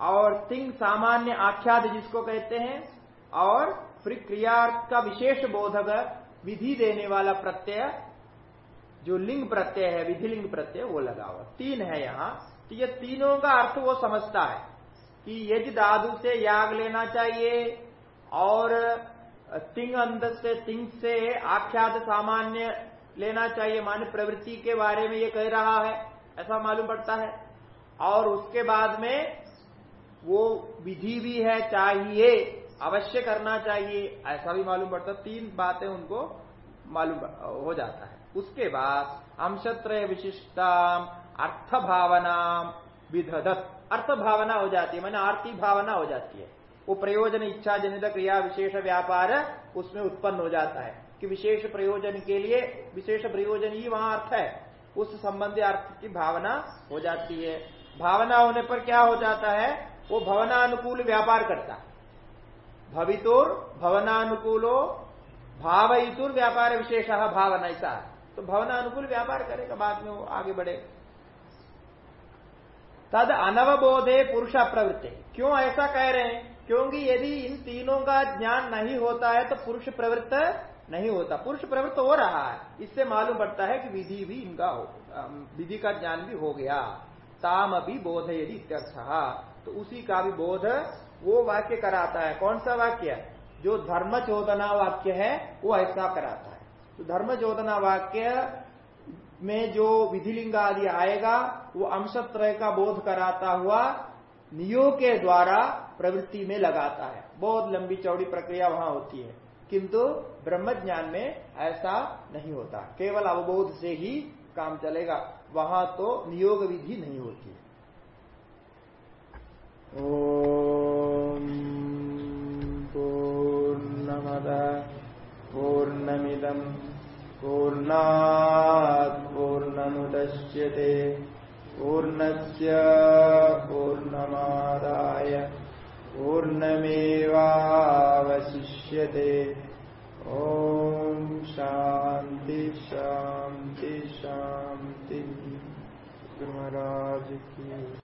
और तिंग सामान्य आख्यात जिसको कहते हैं, और फिर क्रिया का विशेष बोधक विधि देने वाला प्रत्यय, जो लिंग प्रत्यय है, विधिलिंग प्रत्यय, वो लगा हुआ। तीन है यहाँ। तो ये तीनों का अर्थ वो समझता है। कि यज दादु से याग लेना चाहिए और तिंग अंत से तिंग से आख्यात सामान्य लेना चाहिए, मान प्रवृत्ति के बारे में ये कह रहा है, ऐसा मालूम पड़ता है। और उसके बाद में वो विधि भी है, चाहिए, अवश्य करना चाहिए, ऐसा भी मालूम पड़ता तीन बातें उनको मालूम हो जाता है। उसके बाद अंशत्रय विशिष्टा अर्थ भावना विधदत अर्थ भावना हो जाती है, मैंने आर्थिक भावना हो जाती है। वो प्रयोजन इच्छा जनित क्रिया विशेष व्यापार उसमें उत्पन्न हो जाता है कि विशेष प्रयोजन के लिए विशेष प्रयोजन ही वहाँ अर्थ है। उस संबंधी अर्थ की भावना हो जाती है। भावना होने पर क्या हो जाता है? वो भवनानुकूल व्यापार करता भवितुर भवनानुकूलो भावितुर व्यापार विशेष भावना ऐसा तो भवनानुकूल व्यापार करेगा, बाद में वो आगे बढ़ेगा। तद अनवबोधे पुरुष प्रवृत्ति। क्यों ऐसा कह रहे हैं? क्योंकि यदि इन तीनों का ज्ञान नहीं होता है तो पुरुष प्रवृत्त नहीं होता। पुरुष प्रवृत्त हो रहा है। इससे मालूम पड़ता है कि विधि भी इनका हो विधि का ज्ञान भी हो गया। ताम भी बोध यदि तो उसी का भी बोध वो वाक्य कराता है। कौन सा वाक्य? जो धर्म चोदना वाक्य है, वो ऐसा कराता है। तो धर्म चोदना वाक्य में जो विधिलिंग आदि आएगा, वो अंशत्रय का बोध कराता हुआ नियोग के द्वारा प्रवृत्ति में लगाता है। बहुत लंबी चौड़ी प्रक्रिया वहाँ होती है। किंतु ब्रह्म ज्ञान में ऐसा नहीं होता। केवल अवबोध से ही काम चलेगा। वहाँ तो नियोग विधि नहीं होती। ओम पूर्णमद पूर्णमिदम पूर्णात् पूर्णस पूर्णस्य पूर्णमादाय। पूर्णमेवावशिष्यते। ॐ शांति शांति शान्ति। महाराज की